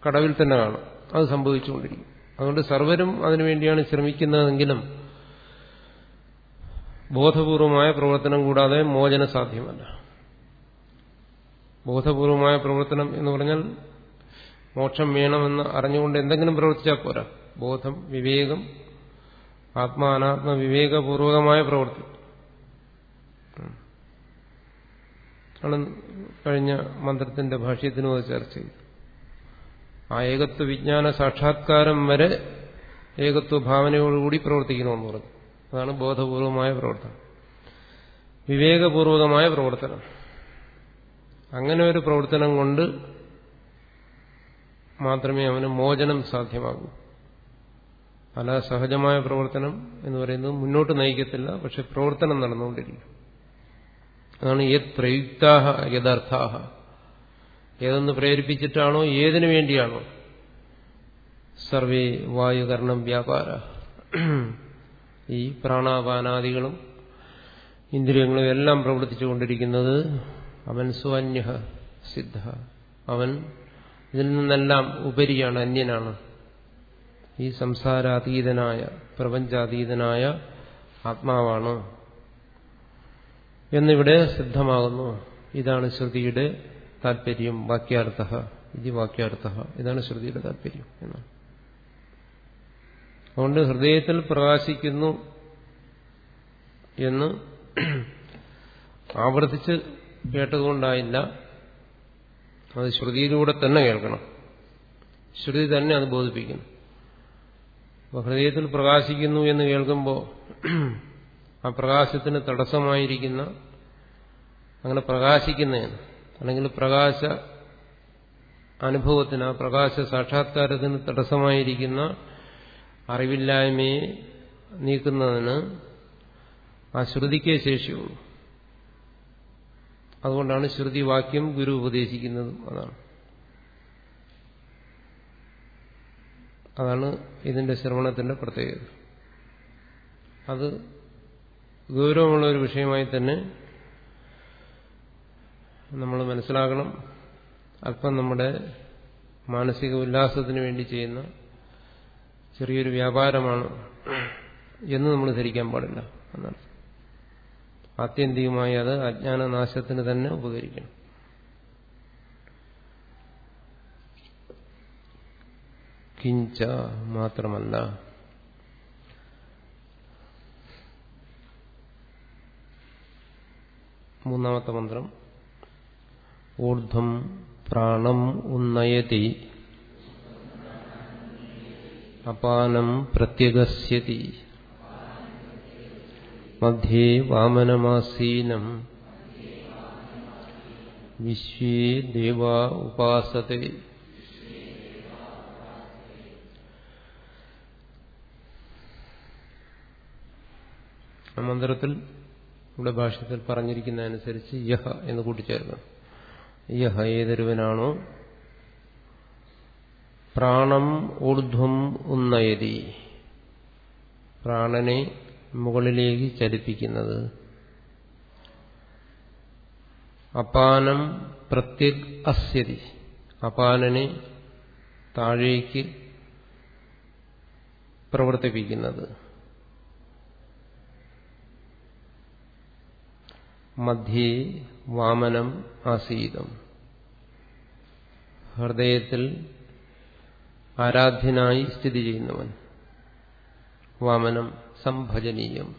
കടവിൽ തന്നെ കാണും. അത് സംഭവിച്ചുകൊണ്ടിരിക്കും. അതുകൊണ്ട് സർവരും അതിനുവേണ്ടിയാണ് ശ്രമിക്കുന്നതെങ്കിലും ബോധപൂർവമായ പ്രവർത്തനം കൂടാതെ മോചന സാധ്യമല്ല ബോധപൂർവമായ പ്രവർത്തനം എന്ന് പറഞ്ഞാൽ മോക്ഷം വേണമെന്ന് അറിഞ്ഞുകൊണ്ട് എന്തെങ്കിലും പ്രവർത്തിച്ചാൽ പോരാ. ബോധം വിവേകം ആത്മാനാത്മ വിവേകപൂർവകമായ പ്രവൃത്തി. ആണ് കഴിഞ്ഞ മന്ത്രത്തിന്റെ ഭാഷ്യത്തിനും അത് ചർച്ച ചെയ്തു ആ ഏകത്വ വിജ്ഞാന സാക്ഷാത്കാരം വരെ ഏകത്വ ഭാവനയോടുകൂടി പ്രവർത്തിക്കണമെന്ന് പറഞ്ഞു. അതാണ് ബോധപൂർവമായ പ്രവർത്തനം. വിവേകപൂർവകമായ പ്രവർത്തനം. അങ്ങനെ ഒരു പ്രവർത്തനം കൊണ്ട് മാത്രമേ അവന് മോചനം സാധ്യമാകൂ. പല സഹജമായ പ്രവർത്തനം എന്ന് പറയുന്നത് മുന്നോട്ട് നയിക്കത്തില്ല പക്ഷെ പ്രവർത്തനം നടന്നുകൊണ്ടിരിക്കും. അതാണ് യത് പ്രയുക്താഹ യഥാർത്ഥാഹ. ഏതൊന്ന് പ്രേരിപ്പിച്ചിട്ടാണോ ഏതിനു വേണ്ടിയാണോ? സർവേ വായുകരണം വ്യാപാര. ഈ പ്രാണാപാനാദികളും ഇന്ദ്രിയങ്ങളും എല്ലാം പ്രവർത്തിച്ചുകൊണ്ടിരിക്കുന്നത് അവൻ സുവന്യ സിദ്ധ അവൻ ഇതിൽ നിന്നെല്ലാം ഉപരിയാണ് അന്യനാണ്. ഈ സംസാരാതീതനായ പ്രപഞ്ചാതീതനായ ആത്മാവാണ്. എന്നിവിടെ സിദ്ധമാകുന്നു. ഇതാണ് ശ്രുതിയുടെ താല്പര്യം വാക്യാർത്ഥ ഇത് വാക്യാർത്ഥ ഇതാണ് ശ്രുതിയുടെ താല്പര്യം എന്നാണ് അതുകൊണ്ട് ഹൃദയത്തിൽ പ്രകാശിക്കുന്നു എന്ന് ആവർത്തിച്ച് കേട്ടതുകൊണ്ടായില്ല. അത് ശ്രുതിയിലൂടെ തന്നെ കേൾക്കണം. ശ്രുതി തന്നെ അത് ബോധിപ്പിക്കുന്നു. അപ്പോൾ ഹൃദയത്തിൽ പ്രകാശിക്കുന്നു എന്ന് കേൾക്കുമ്പോൾ ആ പ്രകാശത്തിന് തടസ്സമായിരിക്കുന്ന അങ്ങനെ പ്രകാശിക്കുന്നതിന് അല്ലെങ്കിൽ പ്രകാശ അനുഭവത്തിന് ആ പ്രകാശ സാക്ഷാത്കാരത്തിന് തടസ്സമായിരിക്കുന്ന അറിവില്ലായ്മയെ നീക്കുന്നതിന് ആ ശ്രുതിക്കേ ശേഷിയുള്ളൂ. അതുകൊണ്ടാണ് ശ്രുതി വാക്യം ഗുരു ഉപദേശിക്കുന്നതും. അതാണ്. അതാണ് ഇതിന്റെ ശ്രവണത്തിന്റെ പ്രത്യേകത. അത് ഗൗരവമുള്ള ഒരു വിഷയമായി തന്നെ നമ്മൾ മനസ്സിലാക്കണം അല്പം നമ്മുടെ മാനസിക ഉല്ലാസത്തിന് വേണ്ടി ചെയ്യുന്ന ചെറിയൊരു വ്യാപാരമാണ് എന്ന് നമ്മൾ ധരിക്കാൻ പാടില്ല എന്നാണ്. ആത്യന്തികമായി അത് അജ്ഞാനനാശത്തിന് തന്നെ ഉപകരിക്കണം. കിഞ്ച മാത്രമല്ല. മൂന്നാമത്തെ മന്ത്രം. ഊർധ്വം പ്രാണം ഉന്നയതി. അപാനം പ്രത്യഗസ്യതി. മധ്യേ വാമനമാസീനം വിശ്വേ ദേവ ഉപാസത്തെ മന്ത്രത്തിൽ ഇവിടെ ഭാഷത്തിൽ പറഞ്ഞിരിക്കുന്ന അനുസരിച്ച് യഹ എന്ന് കൂട്ടിച്ചേർക്കണം യഹ ഏതൊരുവനാണോ? പ്രാണം ഊർധ്വം ഉന്നയതി. പ്രാണനെ മുകളിലേക്ക് ചലിപ്പിക്കുന്നത് അപാനം പ്രത്യക് അസ്യതി. അപാനനെ താഴേക്ക് പ്രവർത്തിപ്പിക്കുന്നത്. മധ്യേ വാമനം ആസീതം. ഹൃദയത്തിൽ ആരാധ്യനായി സ്ഥിതി ചെയ്യുന്നവൻ. വാമനം സംഭജനീയം.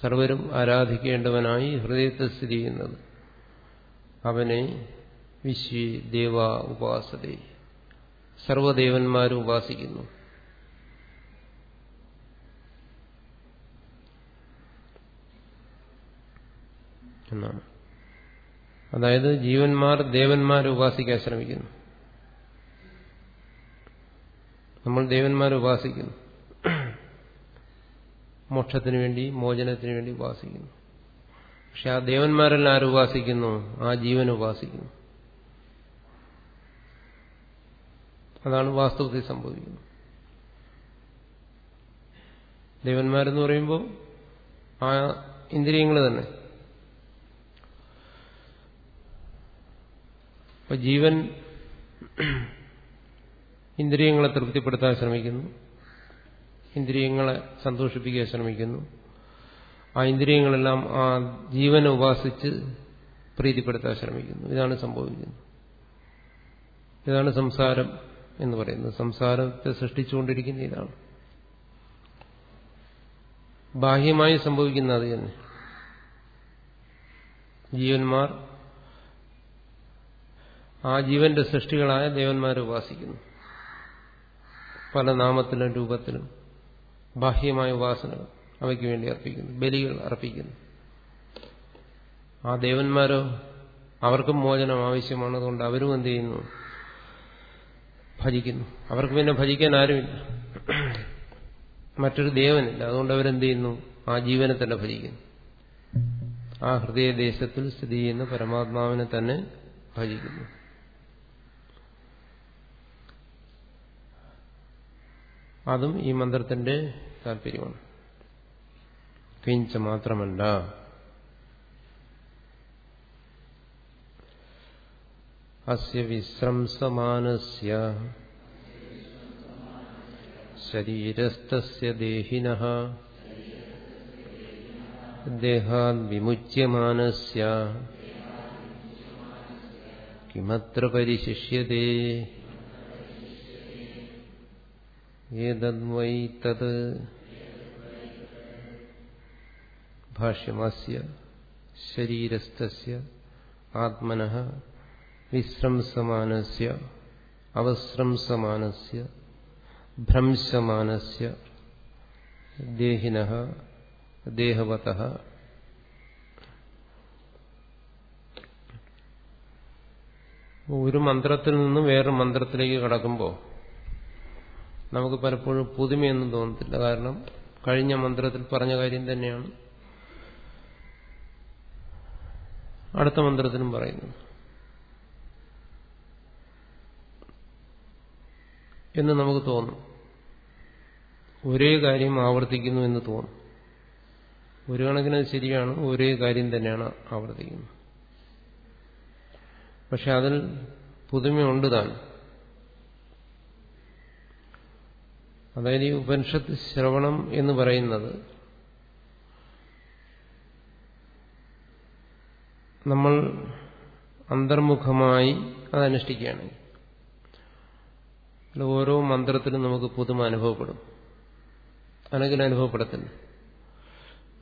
സർവരും ആരാധിക്കേണ്ടവനായി ഹൃദയത്തിൽ സ്ഥിതി ചെയ്യുന്നത്. അവനെ വിശ്വ ദേവ ഉപാസത. സർവദേവന്മാരും ഉപാസിക്കുന്നു. എന്നാണ്. അതായത് ജീവന്മാർ ദേവന്മാരെ ഉപാസിക്കാൻ ശ്രമിക്കുന്നു. നമ്മൾ ദേവന്മാരെ ഉപാസിക്കുന്നു. മോക്ഷത്തിന് വേണ്ടി മോചനത്തിന് വേണ്ടി ഉപാസിക്കുന്നു. പക്ഷെ ആ ദേവന്മാരെല്ലാം ആര് ഉപാസിക്കുന്നു? ആ ജീവൻ ഉപാസിക്കുന്നു. അതാണ് വാസ്തവത്തിൽ സംഭവിക്കുന്നത്. ദേവന്മാരെന്ന് പറയുമ്പോൾ ആ ഇന്ദ്രിയങ്ങൾ തന്നെ. അപ്പൊ ജീവൻ ഇന്ദ്രിയങ്ങളെ തൃപ്തിപ്പെടുത്താൻ ശ്രമിക്കുന്നു. ഇന്ദ്രിയങ്ങളെ സന്തോഷിപ്പിക്കാൻ ശ്രമിക്കുന്നു. ആ ഇന്ദ്രിയങ്ങളെല്ലാം ആ ജീവനെ ഉപാസിച്ച് പ്രീതിപ്പെടുത്താൻ ശ്രമിക്കുന്നു. ഇതാണ് സംഭവിക്കുന്നത്. ഇതാണ് സംസാരം എന്ന് പറയുന്നത്. സംസാരത്തെ സൃഷ്ടിച്ചുകൊണ്ടിരിക്കുന്ന ഇതാണ്. ബാഹ്യമായി സംഭവിക്കുന്ന അത് തന്നെ. ജീവന്മാർ ആ ജീവന്റെ സൃഷ്ടികളായ ദേവന്മാരെ ഉപാസിക്കുന്നു. പല നാമത്തിലും രൂപത്തിലും. ബാഹ്യമായ ഉപാസനകൾ അവയ്ക്ക് വേണ്ടി അർപ്പിക്കുന്നു. ബലികൾ അർപ്പിക്കുന്നു. ആ ദേവന്മാരോ അവർക്കും മോചനം ആവശ്യമാണ് അതുകൊണ്ട് അവരും എന്ത് ചെയ്യുന്നു? ഭജിക്കുന്നു. അവർക്ക് പിന്നെ ഭജിക്കാൻ ആരുമില്ല. മറ്റൊരു ദേവനില്ല. അതുകൊണ്ട് അവരെന്ത് ചെയ്യുന്നു? ആ ജീവനെ തന്നെ ഭജിക്കുന്നു. ആ ഹൃദയദേശത്തിൽ സ്ഥിതി ചെയ്യുന്ന പരമാത്മാവിനെ തന്നെ ഭജിക്കുന്നു. അതും ഈ മന്ത്രത്തിന്റെ താല്പര്യമാണ് കിഞ്ച മാത്രമല്ല. അസ്യ വിശ്രംസമാനസ്യ ശരീരസ്ഥസ്യ ദേഹിനഃ ദേഹാത് വിമുച്യമാനസ്യ കിമത്ര പരിശിഷ്യതേ ഏതദ്വൈ തത് ഭാഷ്യമസ്യ ശരീരസ്ഥസ്യ ആത്മനഃ വിശ്രംസമാനസ്യ ദേഹവതഃ. ഒരു മന്ത്രത്തിൽ നിന്നും വേറൊരു മന്ത്രത്തിലേക്ക് കടക്കുമ്പോൾ നമുക്ക് പലപ്പോഴും പുതുമയൊന്നും തോന്നത്തില്ല. കാരണം കഴിഞ്ഞ മന്ത്രത്തിൽ പറഞ്ഞ കാര്യം തന്നെയാണ്. അടുത്ത മന്ത്രത്തിനും പറയുന്നു. എന്ന് നമുക്ക് തോന്നും. ഒരേ കാര്യം ആവർത്തിക്കുന്നു എന്ന് തോന്നും. ഒരു കണക്കിന് ശരിയാണ് ഒരേ കാര്യം തന്നെയാണ് ആവർത്തിക്കുന്നത്. പക്ഷെ അതിൽ പുതുമയുണ്ട് താൻ. അതായത് ഈ ഉപനിഷത്ത് ശ്രവണം എന്ന് പറയുന്നത് നമ്മൾ അന്തർമുഖമായി അതനുഷ്ഠിക്കുകയാണ്. ഓരോ മന്ത്രത്തിലും നമുക്ക് പുതുമ അനുഭവപ്പെടും. അല്ലെങ്കിൽ അനുഭവപ്പെടത്തില്ല.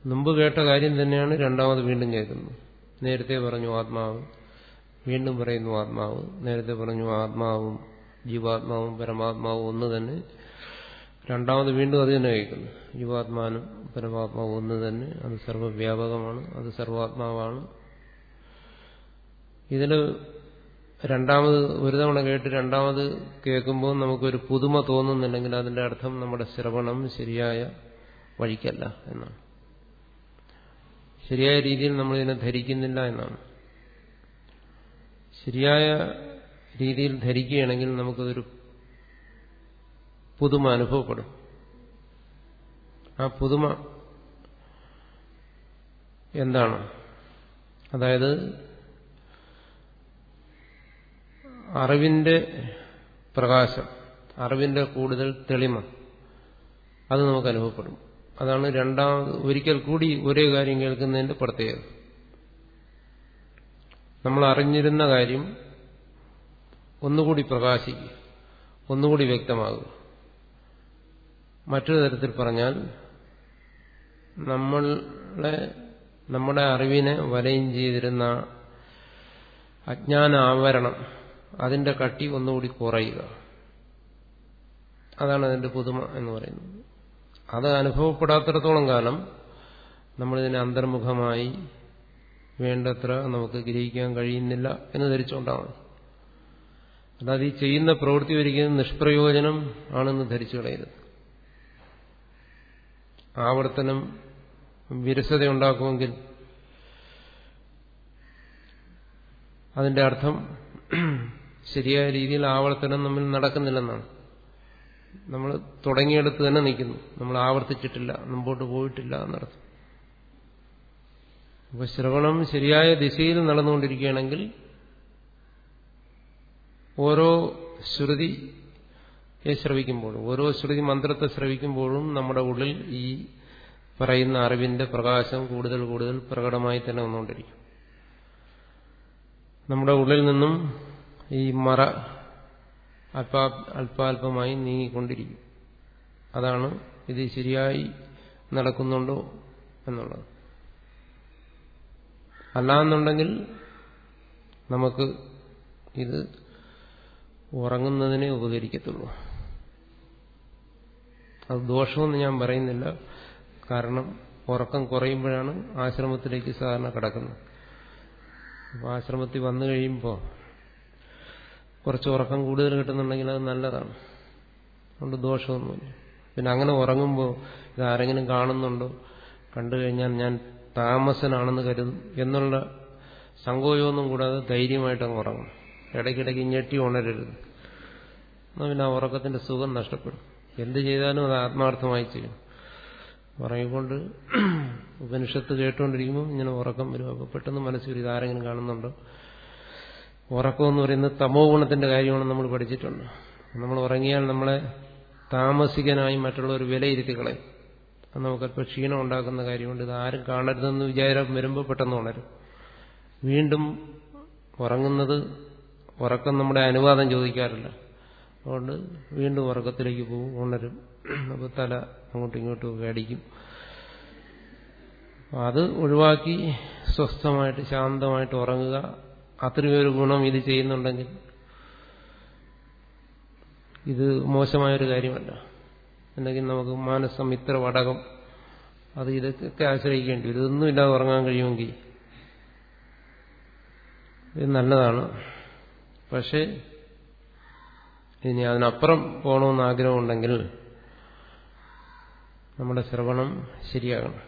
മുമ്പ് കേട്ട കാര്യം തന്നെയാണ് രണ്ടാമത് വീണ്ടും കേൾക്കുന്നത്. നേരത്തെ പറഞ്ഞു ആത്മാവ് വീണ്ടും പറയുന്നു ആത്മാവ് നേരത്തെ പറഞ്ഞു ആത്മാവും ജീവാത്മാവും പരമാത്മാവും ഒന്ന് തന്നെ. രണ്ടാമത് വീണ്ടും അത് തന്നെ കേൾക്കുന്നു. ജീവാത്മാനും പരമാത്മാവും ഒന്ന് തന്നെ. അത് സർവവ്യാപകമാണ് അത് സർവാത്മാവാണ്. ഇതിൽ രണ്ടാമത് ഒരു തവണ കേട്ട് രണ്ടാമത് കേൾക്കുമ്പോൾ നമുക്കൊരു പുതുമ തോന്നുന്നില്ലെങ്കിൽ അതിന്റെ അർത്ഥം നമ്മുടെ ശ്രവണം ശരിയായ വഴിക്കല്ല എന്നാണ്. ശരിയായ രീതിയിൽ നമ്മൾ ഇതിനെ ധരിക്കുന്നില്ല എന്നാണ്. ശരിയായ രീതിയിൽ ധരിക്കുകയാണെങ്കിൽ നമുക്കതൊരു പുതുമ അനുഭവപ്പെടും. ആ പുതുമ എന്താണ്? അതായത് അറിവിന്റെ പ്രകാശം അറിവിന്റെ കൂടുതൽ തെളിമ. അത് നമുക്ക് അനുഭവപ്പെടും. അതാണ് രണ്ടാമത് ഒരിക്കൽ കൂടി ഒരേ കാര്യം കേൾക്കുന്നതിന്റെ പ്രത്യേകത. നമ്മൾ അറിഞ്ഞിരുന്ന കാര്യം ഒന്നുകൂടി പ്രകാശിക്കുക ഒന്നുകൂടി വ്യക്തമാകുക. മറ്റൊരു തരത്തിൽ പറഞ്ഞാൽ നമ്മളെ നമ്മുടെ അറിവിനെ വലയം ചെയ്തിരുന്ന അജ്ഞാന ആവരണം അതിന്റെ കട്ടി ഒന്നുകൂടി കുറയുക. അതാണ് അതിന്റെ പുതുമ എന്ന് പറയുന്നത്. അത് അനുഭവപ്പെടാത്തിടത്തോളം കാലം നമ്മളിതിനെ അന്തർമുഖമായി വേണ്ടത്ര നമുക്ക് ഗ്രഹിക്കാൻ കഴിയുന്നില്ല എന്ന് ധരിച്ചുകൊണ്ടാണ് അതായത് ഈ ചെയ്യുന്ന പ്രവൃത്തി ഒരിക്കലും നിഷ്പ്രയോജനം ആണെന്ന് ധരിച്ചു കളയരുത്. ആവർത്തനം വിരസതയുണ്ടാക്കുമെങ്കിൽ അതിന്റെ അർത്ഥം ശരിയായ രീതിയിൽ ആവർത്തനം നമ്മൾ നടക്കുന്നില്ലെന്നാണ്. നമ്മൾ തുടങ്ങിയെടുത്ത് തന്നെ നിൽക്കുന്നു. നമ്മൾ ആവർത്തിച്ചിട്ടില്ല മുമ്പോട്ട് പോയിട്ടില്ല എന്നർത്ഥം. അപ്പൊ ശ്രവണം ശരിയായ ദിശയിൽ നടന്നുകൊണ്ടിരിക്കുകയാണെങ്കിൽ ഓരോ ശ്രുതി ശ്രവിക്കുമ്പോഴും ഓരോ ശ്രുതി മന്ത്രത്തെ ശ്രവിക്കുമ്പോഴും നമ്മുടെ ഉള്ളിൽ ഈ പറയുന്ന അറിവിന്റെ പ്രകാശം കൂടുതൽ കൂടുതൽ പ്രകടമായി തന്നെ വന്നുകൊണ്ടിരിക്കും. നമ്മുടെ ഉള്ളിൽ നിന്നും ഈ മറ അല്പാ അല്പാൽപമായി നീങ്ങിക്കൊണ്ടിരിക്കും. അതാണ് ഇത് ശരിയായി നടക്കുന്നുണ്ടോ എന്നുള്ളത്. അല്ലാന്നുണ്ടെങ്കിൽ നമുക്ക് ഇത് ഉറങ്ങുന്നതിനെ ഉപകരിക്കത്തുള്ളൂ. അത് ദോഷമെന്ന് ഞാൻ പറയുന്നില്ല. കാരണം ഉറക്കം കുറയുമ്പോഴാണ് ആശ്രമത്തിലേക്ക് സാധാരണ കിടക്കുന്നത്. അപ്പോൾ ആശ്രമത്തിൽ വന്നു കഴിയുമ്പോൾ കുറച്ച് ഉറക്കം കൂടുതൽ കിട്ടുന്നുണ്ടെങ്കിൽ അത് നല്ലതാണ്. അതുകൊണ്ട് ദോഷമൊന്നുമില്ല. പിന്നെ അങ്ങനെ ഉറങ്ങുമ്പോൾ ഇതാരെങ്കിലും കാണുന്നുണ്ടോ? കണ്ടു കഴിഞ്ഞാൽ ഞാൻ താമസനാണെന്ന് കരുതും. എന്നുള്ള സങ്കോചമൊന്നും കൂടാതെ ധൈര്യമായിട്ട് അങ്ങ് ഉറങ്ങും. ഇടയ്ക്കിടയ്ക്ക് ഞെട്ടി ഉണരരുത്. എന്നാൽ പിന്നെ ആ ഉറക്കത്തിന്റെ സുഖം നഷ്ടപ്പെടും. എന്ത് ചെയ്താലും അത് ആത്മാർത്ഥമായി ചെയ്യും. ഉറങ്ങിക്കൊണ്ട് ഉപനിഷത്ത് കേട്ടുകൊണ്ടിരിക്കുമ്പോൾ ഇങ്ങനെ ഉറക്കം വരും. അപ്പോൾ പെട്ടെന്ന് മനസ്സിൽ ഇത് ഇതാരെങ്കിലും കാണുന്നുണ്ടോ? ഉറക്കം എന്ന് പറയുന്നത് തമോ ഗുണത്തിന്റെ കാര്യമാണ് നമ്മൾ പഠിച്ചിട്ടുണ്ട്. നമ്മൾ ഉറങ്ങിയാൽ നമ്മളെ താമസിക്കാനായി മറ്റുള്ളവർ വിലയിരുത്തി കളയും. അത് നമുക്കല്പം ക്ഷീണം ഉണ്ടാക്കുന്ന കാര്യമുണ്ട്. ഇത് ആരും കാണരുതെന്ന് വിചാരം വരുമ്പോൾ പെട്ടെന്ന് ഉണരും. വീണ്ടും ഉറങ്ങുന്നത് ഉറക്കം നമ്മുടെ അനുവാദം ചോദിക്കാറില്ല. അതുകൊണ്ട് വീണ്ടും ഉറക്കത്തിലേക്ക് പോകും ഉണരും. അപ്പോൾ തല അങ്ങോട്ടും ഇങ്ങോട്ടും ഒക്കെ അടിക്കും. അത് ഒഴിവാക്കി സ്വസ്ഥമായിട്ട് ശാന്തമായിട്ട് ഉറങ്ങുക. അത്രയും ഒരു ഗുണം ഇത് ചെയ്യുന്നുണ്ടെങ്കിൽ ഇത് മോശമായൊരു കാര്യമല്ല. അല്ലെങ്കിൽ നമുക്ക് മാനസം ഇത്ര വടകം അത് ഇതൊക്കെ ആശ്രയിക്കേണ്ടി വരും. ഇതൊന്നും ഇല്ലാതെ ഉറങ്ങാൻ കഴിയുമെങ്കിൽ ഇത് നല്ലതാണ്. പക്ഷേ ഇനി അതിനപ്പുറം പോകണമെന്ന് ആഗ്രഹമുണ്ടെങ്കിൽ നമ്മുടെ ശ്രവണം ശരിയാകണം.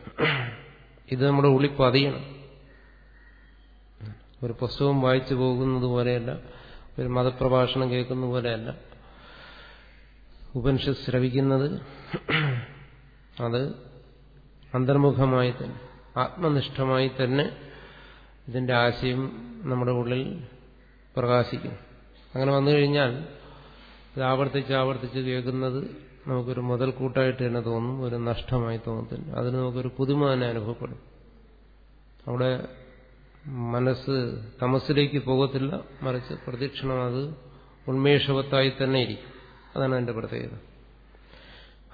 ഇത് നമ്മുടെ ഉള്ളിൽ പതിയണം. ഒരു പുസ്തകം വായിച്ചു പോകുന്നത് പോലെയല്ല ഒരു മതപ്രഭാഷണം കേൾക്കുന്ന പോലെയല്ല. ഉപനിഷത്ത് ശ്രവിക്കുന്നത് അത് അന്തർമുഖമായി തന്നെ ആത്മനിഷ്ഠമായി തന്നെ ഇതിന്റെ ആശയം നമ്മുടെ ഉള്ളിൽ പ്രകാശിക്കും അങ്ങനെ വന്നു കഴിഞ്ഞാൽ ഇത് ആവർത്തിച്ച് ആവർത്തിച്ച് കേൾക്കുന്നത് നമുക്കൊരു മുതൽക്കൂട്ടായിട്ട് തന്നെ തോന്നും ഒരു നഷ്ടമായി തോന്നത്തില്ല. അതിന് നമുക്കൊരു പുതുമ തന്നെ അനുഭവപ്പെടും. അവിടെ മനസ്സ് തമസിലേക്ക് പോകത്തില്ല മറിച്ച് പ്രദക്ഷിണം അത് ഉന്മേഷവത്തായി തന്നെ ഇരിക്കും. അതാണ് അതിന്റെ പ്രത്യേകത.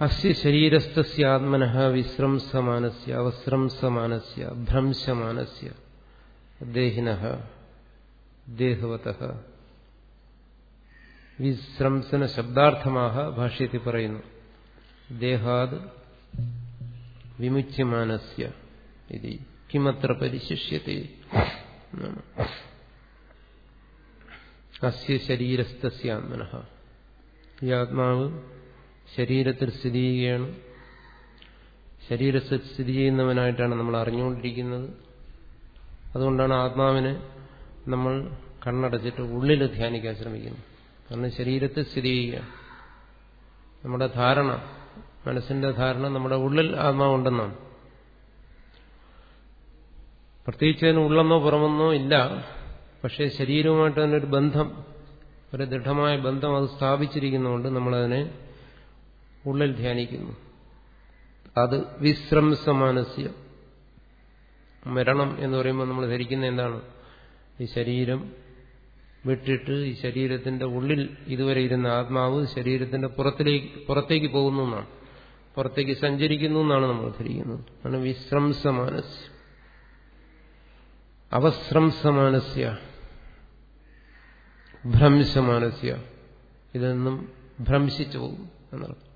അസ്യ ശരീരസ്ഥസ്യാത്മന വിശ്രംസമാനസ്യ അവസ്രംസമാനസ്യ ഭ്രംശമാനസ്യ ദേഹിന ദേഹവത. വിശ്രംസന ശബ്ദാർത്ഥമാഹ ഭാഷ്യത്തിൽ പറയുന്നു. ദേഹാത് വിമുച്യമാനസ്യ. ഇത് കിമത്ര പരിശിഷ്യത്തെ. അസ്യ ശരീരസ്ഥസ്യാത്മന ഈ ആത്മാവ് ശരീരത്തിൽ സ്ഥിതി ചെയ്യുകയാണ്. ശരീരത്തിൽ സ്ഥിതി ചെയ്യുന്നവനായിട്ടാണ് നമ്മൾ അറിഞ്ഞുകൊണ്ടിരിക്കുന്നത്. അതുകൊണ്ടാണ് ആത്മാവിനെ നമ്മൾ കണ്ണടച്ചിട്ട് ഉള്ളിൽ ധ്യാനിക്കാൻ ശ്രമിക്കുന്നത്. കാരണം ശരീരത്തിൽ സ്ഥിതി ചെയ്യുകയാണ്. നമ്മുടെ ധാരണ മനസ്സിന്റെ ധാരണ നമ്മുടെ ഉള്ളിൽ ആത്മാവുണ്ടെന്നാണ്. പ്രത്യേകിച്ച് അതിന് ഉള്ളെന്നോ പുറമെന്നോ ഇല്ല. പക്ഷേ ശരീരവുമായിട്ട് തന്നെ ഒരു ബന്ധം ഒരു ദൃഢമായ ബന്ധം അത് സ്ഥാപിച്ചിരിക്കുന്നതുകൊണ്ട് നമ്മളതിനെ ഉള്ളിൽ ധ്യാനിക്കുന്നു. അത് വിശ്രംസ മാനസ്യ മരണം എന്ന് പറയുമ്പോൾ നമ്മൾ ധരിക്കുന്ന എന്താണ്? ഈ ശരീരം വിട്ടിട്ട് ഈ ശരീരത്തിന്റെ ഉള്ളിൽ ഇതുവരെ ഇരുന്ന ആത്മാവ് ശരീരത്തിന്റെ പുറത്തിലേക്ക് പുറത്തേക്ക് പോകുന്നു എന്നാണ്. പുറത്തേക്ക് സഞ്ചരിക്കുന്നു എന്നാണ് നമ്മൾ ധരിക്കുന്നത്. ആണ് വിശ്രംസമാനസ്യ. അവസ്രംസമാനസ്യ. ഭ്രംശമാനസ്യ. ഇതെന്നും ഭ്രംശിച്ചു പോകും എന്നർത്ഥം.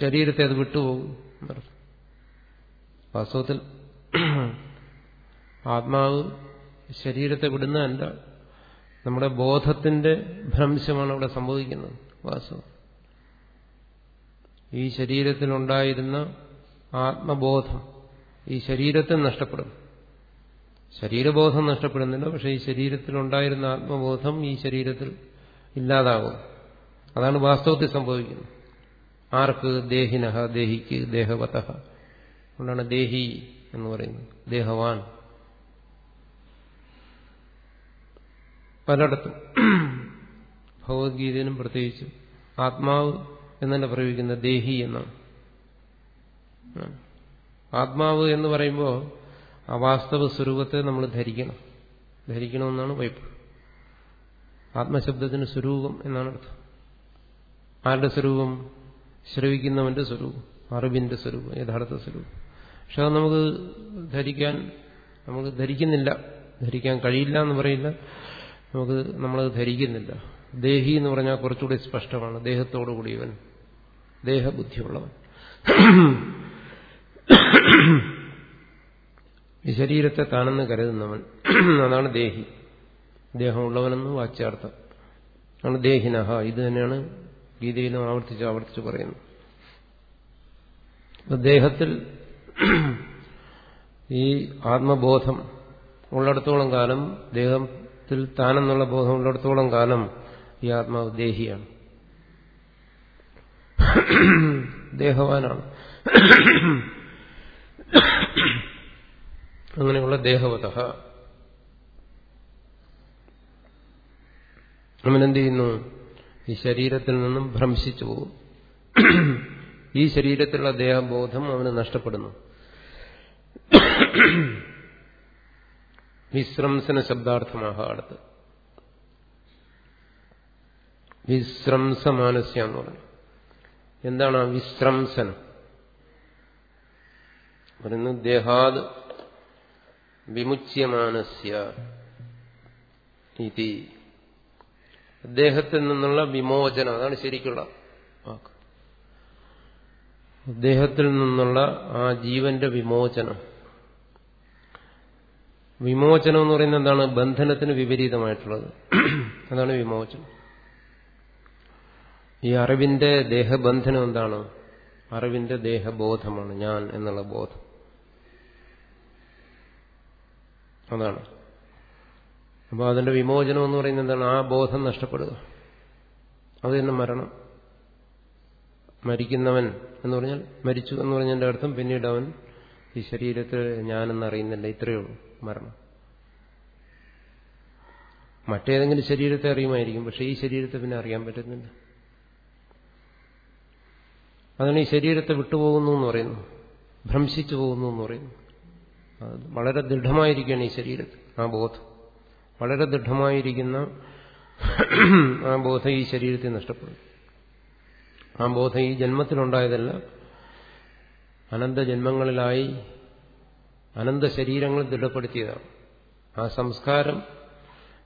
ശരീരത്തെ അത് വിട്ടുപോകും എന്നർത്ഥം. വാസ്തവത്തിൽ ആത്മാവ് ശരീരത്തെ വിടുന്ന വിടുന്നതല്ല നമ്മുടെ ബോധത്തിന്റെ ഭ്രംശമാണ് അവിടെ സംഭവിക്കുന്നത് വാസ്തവം. ഈ ശരീരത്തിലുണ്ടായിരുന്ന ആത്മബോധം ഈ ശരീരത്തെ നഷ്ടപ്പെടും. ശരീരബോധം നഷ്ടപ്പെടുന്നില്ല. പക്ഷെ ഈ ശരീരത്തിലുണ്ടായിരുന്ന ആത്മബോധം ഈ ശരീരത്തിൽ ഇല്ലാതാകും അതാണ് വാസ്തവത്തിൽ സംഭവിക്കുന്നത്. ആർക്ക്? ദേഹിനഹ ദേഹിക്ക് ദേഹവത അതുകൊണ്ടാണ് ദേഹി എന്ന് പറയുന്നത്. ദേഹവാൻ. പലയിടത്തും ഭഗവത്ഗീതയിലും പ്രത്യേകിച്ചും ആത്മാവ് എന്നല്ല പ്രയോഗിക്കുന്ന ദേഹി എന്നാണ്. ആത്മാവ് എന്ന് പറയുമ്പോൾ ആ വാസ്തവ സ്വരൂപത്തെ നമ്മൾ ധരിക്കണം. ധരിക്കണമെന്നാണ് വൈപ്പ്. ആത്മശബ്ദത്തിന് സ്വരൂപം എന്നാണ് അർത്ഥം. ആരുടെ സ്വരൂപം? ശ്രവിക്കുന്നവന്റെ സ്വരൂപം. അറിവിന്റെ സ്വരൂപം യഥാർത്ഥ സ്വരൂപം. പക്ഷെ അത് നമുക്ക് ധരിക്കാൻ നമുക്ക് ധരിക്കുന്നില്ല. ധരിക്കാൻ കഴിയില്ല എന്ന് പറയില്ല. നമുക്ക് നമ്മളത് ധരിക്കുന്നില്ല. ദേഹി എന്ന് പറഞ്ഞാൽ കുറച്ചുകൂടി സ്പഷ്ടമാണ്. ദേഹത്തോടു കൂടിയവൻ. ദേഹബുദ്ധിയുള്ളവൻ. ഈ ശരീരത്തെ താനെന്ന് കരുതുന്നവൻ. അതാണ് ദേഹി. ദേഹമുള്ളവനെന്ന് വാച്യാർത്ഥം. ആണ് ദേഹിനഹ. ഇത് തന്നെയാണ് ഗീതയിലും ആവർത്തിച്ച് ആവർത്തിച്ച് പറയുന്നു ദേഹത്തിൽ ഈ ആത്മബോധം ഉള്ളിടത്തോളം കാലം ദേഹത്തിൽ താനെന്നുള്ള ബോധം ഉള്ളിടത്തോളം കാലം ഈ ആത്മാവ് ദേഹിയാണ്. ദേഹവാനാണ്. അങ്ങനെയുള്ള ദേഹവത അവനെന്ത് ചെയ്യുന്നു ഈ ശരീരത്തിൽ നിന്നും ഭ്രംശിച്ചു പോകും. ഈ ശരീരത്തിലുള്ള ദേഹബോധം അവന് നഷ്ടപ്പെടുന്നു. വിശ്രംസന ശബ്ദാർത്ഥമാക അടുത്ത്. വിശ്രംസമാനസ്യ എന്ന് പറഞ്ഞു. എന്താണ് ആ വിശ്രംസനം? പറയുന്നു ദേഹാത് വിമുച്യമാനസ്യ ഇതി. ദേഹത്തിൽ നിന്നുള്ള വിമോചനം അതാണ് ശരിക്കുള്ള വാക്ക്. ദേഹത്തിൽ നിന്നുള്ള ആ ജീവന്റെ വിമോചനം. വിമോചനം എന്ന് പറയുന്നത് എന്താണ്? ബന്ധനത്തിന് വിപരീതമായിട്ടുള്ളത്. അതാണ് വിമോചനം. ഈ അറിവിന്റെ ദേഹബന്ധനം എന്താണ്? അറിവിന്റെ ദേഹബോധമാണ് ഞാൻ എന്നുള്ള ബോധം. അതാണ്. അപ്പോൾ അതിന്റെ വിമോചനം എന്ന് പറയുന്നത് എന്താണ്? ആ ബോധം നഷ്ടപ്പെടുക. അത് തന്നെ മരണം. മരിക്കുന്നവൻ എന്ന് പറഞ്ഞാൽ മരിച്ചു എന്ന് പറഞ്ഞതിന്റെ അർത്ഥം പിന്നീട് അവൻ ഈ ശരീരത്തിൽ ഞാനെന്ന് അറിയുന്നില്ല. ഇത്രയേ ഉള്ളൂ മരണം. മറ്റേതെങ്കിലും ശരീരത്തെ അറിയുമായിരിക്കും പക്ഷെ ഈ ശരീരത്തെ പിന്നെ അറിയാൻ പറ്റുന്നില്ല. അതാണ് ഈ ശരീരത്തെ വിട്ടുപോകുന്നു എന്ന് പറയുന്നു ഭ്രംശിച്ചു പോകുന്നു എന്ന് പറയുന്നു വളരെ ദൃഢമായിരിക്കുകയാണ് ഈ ശരീരത്തിൽ ആ ബോധം. വളരെ ദൃഢമായിരിക്കുന്ന ആ ബോധം ഈ ശരീരത്തിൽ നഷ്ടപ്പെടും. ആ ബോധം ഈ ജന്മത്തിലുണ്ടായതല്ല. അനന്ത ജന്മങ്ങളിലായി അനന്ത ശരീരങ്ങൾ ദൃഢപ്പെടുത്തിയതാണ്. ആ സംസ്കാരം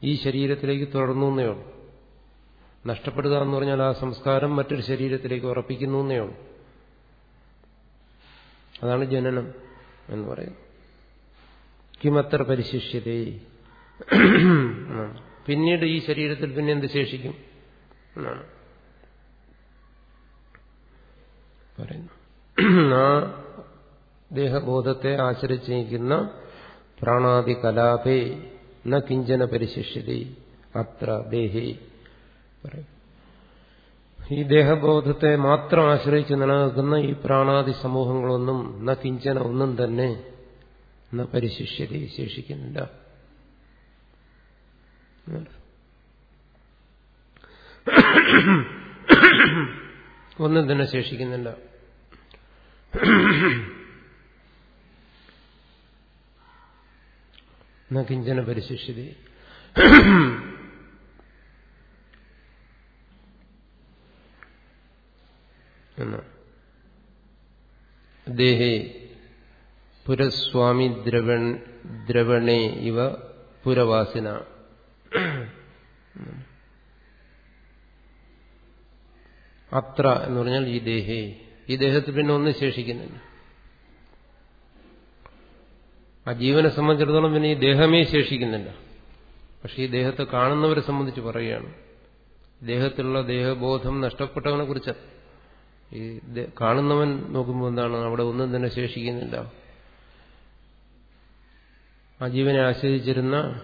ഈ ശരീരത്തിലേക്ക് തുടർന്നു എന്നേ ഉള്ളൂ. നഷ്ടപ്പെടുക എന്ന് പറഞ്ഞാൽ ആ സംസ്കാരം മറ്റൊരു ശരീരത്തിലേക്ക് ഉറപ്പിക്കുന്നു എന്നേ ഉള്ളൂ. അതാണ് ജനനം എന്ന് പറയുന്നത്. കിമത്ര പരിശിഷ്യതേ? പിന്നീട് ഈ ശരീരത്തിൽ പിന്നെ എന്ത് ശേഷിക്കും? എന്നാണ് പറയുന്നു. ആ ദേഹബോധത്തെ ആശ്രയിച്ചിരിക്കുന്ന പ്രാണാദി കലാപേ ന കിഞ്ചന പരിശിഷ്യതേ അത്ര ദേഹേ. പറയും ഈ ദേഹബോധത്തെ മാത്രം ആശ്രയിച്ച് നിലനിൽക്കുന്ന ഈ പ്രാണാദി സമൂഹങ്ങളൊന്നും ന കിഞ്ചന ഒന്നും തന്നെ ന പരിശിഷ്യത ശേഷിക്കുന്നില്ല ഒന്നും തന്നെ ശേഷിക്കുന്നില്ല കിഞ്ചന പരിശിഷ്യത എന്ന്. ദേഹേ പുരസ്വാമി ദ്രവൺ ദ്രവണേ ഇവ പുരവാസിന. അത്ര എന്ന് പറഞ്ഞാൽ ഈ ദേഹേ. ഈ ദേഹത്തിൽ പിന്നെ ഒന്നും ശേഷിക്കുന്നില്ല. ആ ജീവനെ സംബന്ധിച്ചിടത്തോളം പിന്നെ ഈ ദേഹമേ ശേഷിക്കുന്നില്ല. പക്ഷെ ഈ ദേഹത്തെ കാണുന്നവരെ സംബന്ധിച്ച് പറയുകയാണ്. ദേഹത്തിലുള്ള ദേഹബോധം നഷ്ടപ്പെട്ടവനെ കുറിച്ച്. ഈ കാണുന്നവൻ നോക്കുമ്പോൾ എന്താണ്? അവിടെ ഒന്നും തന്നെ ശേഷിക്കുന്നില്ല. ആ ജീവനെ ആശ്രയിച്ചിരുന്ന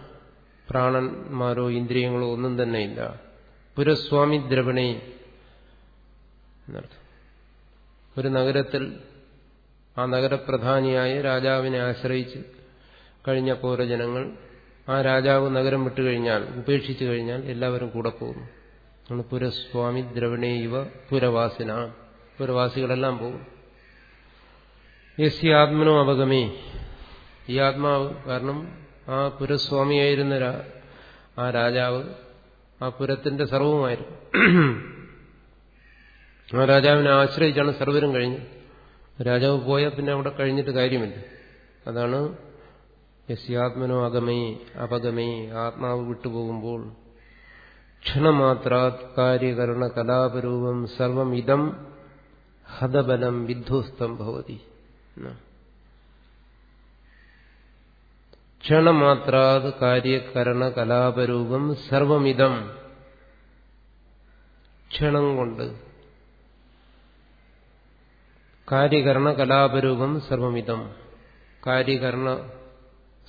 പ്രാണന്മാരോ ഇന്ദ്രിയങ്ങളോ ഒന്നും തന്നെ ഇല്ല. പുരസ്വാമി ദ്രവണേ എന്നർത്ഥം. ഒരു നഗരത്തിൽ ആ നഗരപ്രധാനിയായ രാജാവിനെ ആശ്രയിച്ച് കഴിഞ്ഞ പൗരജനങ്ങൾ ആ രാജാവ് നഗരം വിട്ടുകഴിഞ്ഞാൽ ഉപേക്ഷിച്ചു കഴിഞ്ഞാൽ എല്ലാവരും കൂടെ പോകും പുരസ്വാമി ദ്രവണേ ഇവ പുരവാസിന. പുരവാസികളെല്ലാം പോകും യസ്യ ആത്മനോ അവഗമേ. ഈ ആത്മാവ് കാരണം ആ പുരസ്വാമിയായിരുന്ന ആ രാജാവ് ആ പുരത്തിന്റെ സർവവുമായിരുന്നു ആ രാജാവിനെ ആശ്രയിച്ചാണ് സർവരും കഴിഞ്ഞു. രാജാവ് പോയാൽ പിന്നെ അവിടെ കഴിഞ്ഞിട്ട് കാര്യമില്ല. അതാണ് യസ്യാത്മനോ അഗമേ അപഗമേ ആത്മാവ് വിട്ടുപോകുമ്പോൾ ക്ഷണമാത്രാത് കാര്യകരണ കലാപരൂപം സർവം ഇതം ഹതബലം വിധ്വസ്തം ഭവതി. ക്ഷണമാത്രാത് കാര്യകരണ കലാപരൂപം സർവമിതം. ക്ഷണം കൊണ്ട്. കാര്യകരണ കലാപരൂപം സർവമിതം. കാര്യകരണ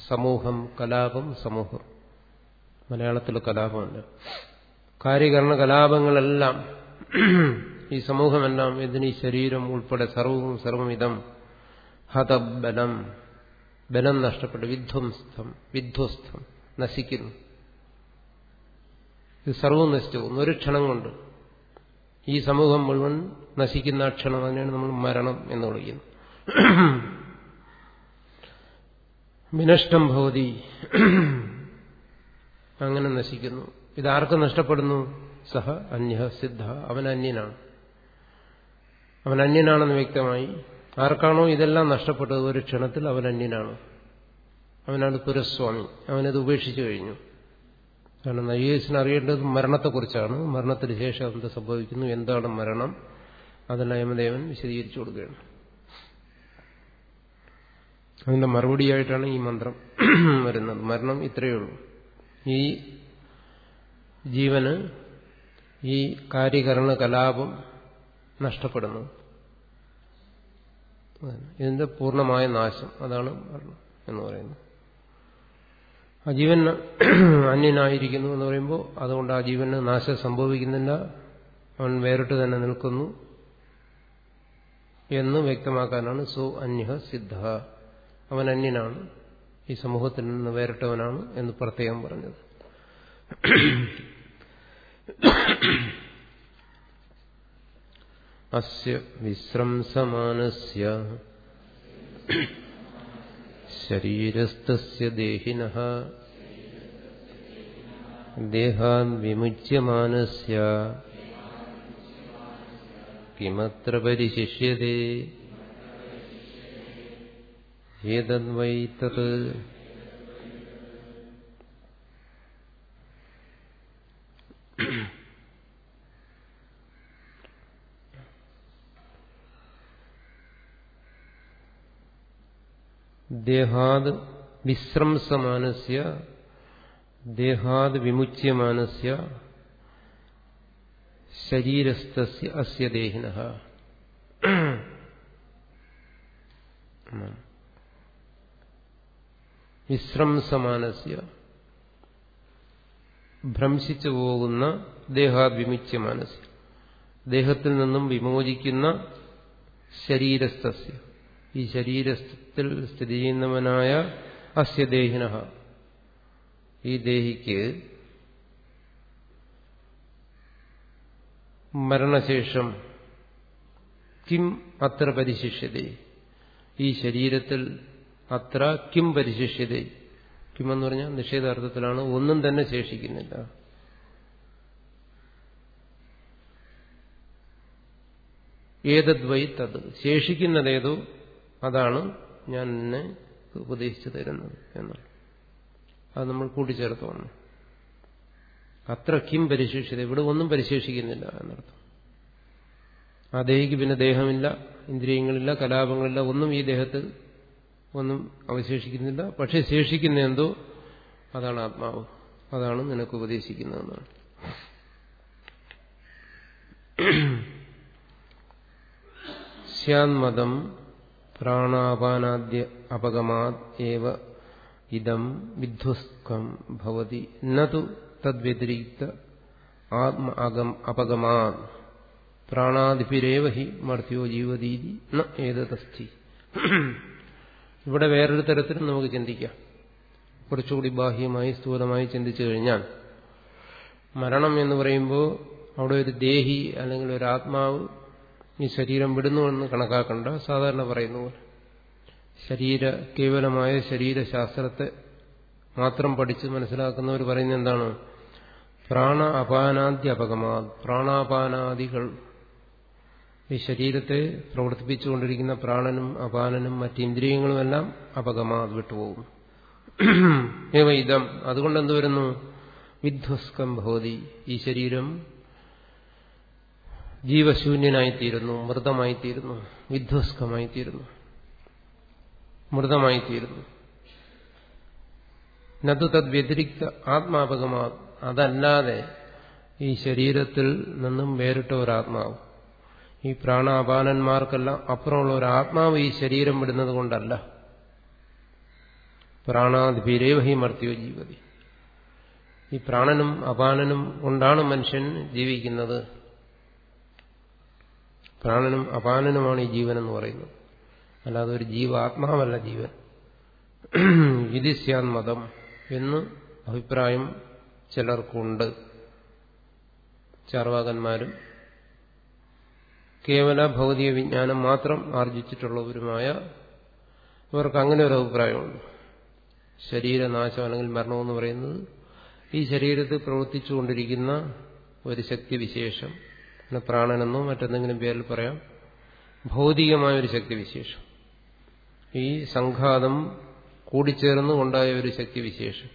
സമൂഹം കലാപം സമൂഹം. മലയാളത്തിൽ കലാപമല്ല കാര്യകരണ കലാപങ്ങളെല്ലാം ഈ സമൂഹമെല്ലാം ഇതിന് ശരീരം ഉൾപ്പെടെ സർവവും സർവമിതം. ഹതബലം. ബലം നഷ്ടപ്പെട്ടു. വിധ്വംസ്ഥം വിധ്വസ്തം നശിക്കുന്നു. ഇത് സർവവും നശിച്ചു പോകുന്നു. ഒരു ക്ഷണം കൊണ്ട് ഈ സമൂഹം മുഴുവൻ നശിക്കുന്ന ക്ഷണം തന്നെയാണ് നമ്മൾ മരണം എന്ന് വിളിക്കുന്നത് വിനഷ്ടം ഭവതി. അങ്ങനെ നശിക്കുന്നു. ഇതാർക്ക് നഷ്ടപ്പെടുന്നു? സഹ അന്യ സിദ്ധ. അവൻ അന്യനാണ്. അവൻ അന്യനാണെന്ന് വ്യക്തമായി ആർക്കാണോ ഇതെല്ലാം നഷ്ടപ്പെട്ടത്? ഒരു ക്ഷണത്തിൽ അവൻ അന്യനാണ്. അവനാണ് പുരസ്വാമി അവനത് ഉപേക്ഷിച്ചു കഴിഞ്ഞു. കാരണം നയ്യേസിന് അറിയേണ്ടത് മരണത്തെക്കുറിച്ചാണ്. മരണത്തിന് ശേഷം എന്ത് സംഭവിക്കുന്നു? എന്താണ് മരണം? അതെല്ലാം യമദേവൻ വിശദീകരിച്ചു കൊടുക്കുകയാണ്. അതിന്റെ മറുപടിയായിട്ടാണ് ഈ മന്ത്രം വരുന്നത്. മരണം ഇത്രയേ ഉള്ളൂ. ഈ ജീവന് ഈ കാര്യകരണ കലാപം നഷ്ടപ്പെടുന്നു. ഇതിന്റെ പൂർണമായ നാശം. അതാണ് മരണം എന്ന് പറയുന്നത്. അജീവൻ ജീവൻ അന്യനായിരിക്കുന്നു എന്ന് പറയുമ്പോൾ അതുകൊണ്ട് ആ ജീവന് നാശം സംഭവിക്കുന്നില്ല. അവൻ വേറിട്ട് തന്നെ നിൽക്കുന്നു എന്ന് വ്യക്തമാക്കാനാണ് സോ അന്യഹ സിദ്ധ. അവൻ അന്യനാണ്. ഈ സമൂഹത്തിൽ നിന്ന് വേറിട്ടവനാണ് എന്ന് പ്രത്യേകം പറഞ്ഞത്. അസ്യ വിശ്രംസമാനസ്യ ശരീരസ്ഥസ്യ ദേഹിനഃ ദേഹാൻ വിമുച്യമാനസ്യ. കിമത്ര പരിശിഷ്യതേ. ഏതദ്വൈ തത് ദേഹാത് വിശ്രംസമാനസ്യ ദേഹാത് വിമുച്യമാനസ്യ ശരീരസ്ഥ അസ്യ ദേഹിന വിശ്രംസമാനസ്യ ഭ്രംശിച്ചു പോകുന്ന ദേഹാത് വിമുച്യ മനസ്സ് ദേഹത്തിൽ നിന്നും വിമോചിക്കുന്ന ശരീരസ്ഥസ്യ. ഈ ശരീരത്തിൽ സ്ഥിതി ചെയ്യുന്നവനായ അസ്യദേഹിന ഈ ദേഹിക്ക് മരണശേഷം കിം അത്ര പരിശിഷ്യത. ഈ ശരീരത്തിൽ അത്ര കിം പരിശിഷ്യത. കിം എന്ന് പറഞ്ഞാൽ നിഷേധാർത്ഥത്തിലാണ് ഒന്നും തന്നെ ശേഷിക്കുന്നില്ല. ഏതദ്വൈ തത്. ശേഷിക്കുന്നതേതോ അതാണ് ഞാൻ എന്നെ ഉപദേശിച്ചു തരുന്നത് എന്നാണ് അത് നമ്മൾ കൂട്ടിച്ചേർത്തോണം അത്ര കിം പരിശേഷിച്ചത്. ഇവിടെ ഒന്നും പരിശേഷിക്കുന്നില്ല എന്നർത്ഥം. ആ ദേഹിക്ക് പിന്നെ ദേഹമില്ല ഇന്ദ്രിയങ്ങളില്ല കലാപങ്ങളില്ല ഒന്നും ഈ ദേഹത്ത് ഒന്നും അവശേഷിക്കുന്നില്ല. പക്ഷെ ശേഷിക്കുന്ന എന്തോ? അതാണ് ആത്മാവ്. അതാണ് നിനക്ക് ഉപദേശിക്കുന്നതെന്നാണ്. സ്യാന്മതം പ്രാണാപാനാദ്യ അപഗമാത് ഇതം വിധ്വസ്കം ഭവതി നതു തദ്വ്യതിരിക്ത ആത്മ അകം അപഗമാത് പ്രാണാദിപിരേവ ഹി മർത്യോ ജീവതീതി ന ഇവിടെ വേറൊരു തരത്തിലും നമുക്ക് ചിന്തിക്കാം. കുറച്ചുകൂടി ബാഹ്യമായി സ്ഥൂലമായി ചിന്തിച്ചു കഴിഞ്ഞാൽ മരണം എന്ന് പറയുമ്പോൾ അവിടെ ഒരു ദേഹി അല്ലെങ്കിൽ ഒരു ആത്മാവ് ഈ ശരീരം വിടുന്നുവെന്ന് കണക്കാക്കണ്ട. സാധാരണ പറയുന്ന പോലെ. ശരീര കേവലമായ ശരീരശാസ്ത്രത്തെ മാത്രം പഠിച്ച് മനസ്സിലാക്കുന്നവർ പറയുന്നത് എന്താണ്? പ്രാണ അപാനാദ്യ അപകമാ പ്രാണാപാനാദികൾ. ഈ ശരീരത്തെ പ്രവർത്തിപ്പിച്ചുകൊണ്ടിരിക്കുന്ന പ്രാണനും അപാനനും മറ്റു ഇന്ദ്രിയങ്ങളും എല്ലാം അപകമാ വിട്ടുപോകും. ഏവ ഇതം. അതുകൊണ്ട് എന്ത് വരുന്നു? വിധ്വസ്കം ഭവതി. ഈ ശരീരം ജീവശൂന്യനായിത്തീരുന്നു മൃതമായിത്തീരുന്നു വിധ്വസ്കമായിത്തീരുന്നു മൃതമായിത്തീരുന്നു. നതു തദ് വ്യതിരിക്ത ആത്മാപകമാ അതല്ലാതെ ഈ ശരീരത്തിൽ നിന്നും വേറിട്ട ഒരാത്മാവ് ഈ പ്രാണാപാനന്മാർക്കെല്ലാം അപ്പുറമുള്ള ഒരു ആത്മാവ് ഈ ശരീരം വിടുന്നത് കൊണ്ടല്ല. പ്രാണാധിപീരേവഹി മർത്യോ ജീവതി. ഈ പ്രാണനും അപാനനും കൊണ്ടാണ് മനുഷ്യൻ ജീവിക്കുന്നത്. പ്രാണനും അപാനനുമാണ് ഈ ജീവൻ എന്ന് പറയുന്നത്. അല്ലാതെ ഒരു ജീവാത്മാവല്ല ജീവൻ. വിധിസ്യാൻ മതം എന്ന് അഭിപ്രായം ചിലർക്കുണ്ട്. ചാർവാകന്മാരും കേവല ഭൗതിക വിജ്ഞാനം മാത്രം ആർജിച്ചിട്ടുള്ളവരുമായ ഇവർക്ക് അങ്ങനെ ഒരു അഭിപ്രായമുണ്ട്. ശരീരനാശം അല്ലെങ്കിൽ മരണമെന്ന് പറയുന്നത് ഈ ശരീരത്തിൽ പ്രവർത്തിച്ചുകൊണ്ടിരിക്കുന്ന ഒരു ശക്തിവിശേഷം പ്രാണനെന്നോ മറ്റെന്തെങ്കിലും പേരിൽ പറയാം. ഭൗതികമായ ഒരു ശക്തിവിശേഷം. ഈ സംഘാതം കൂടിച്ചേർന്ന് ഉണ്ടായ ഒരു ശക്തിവിശേഷം.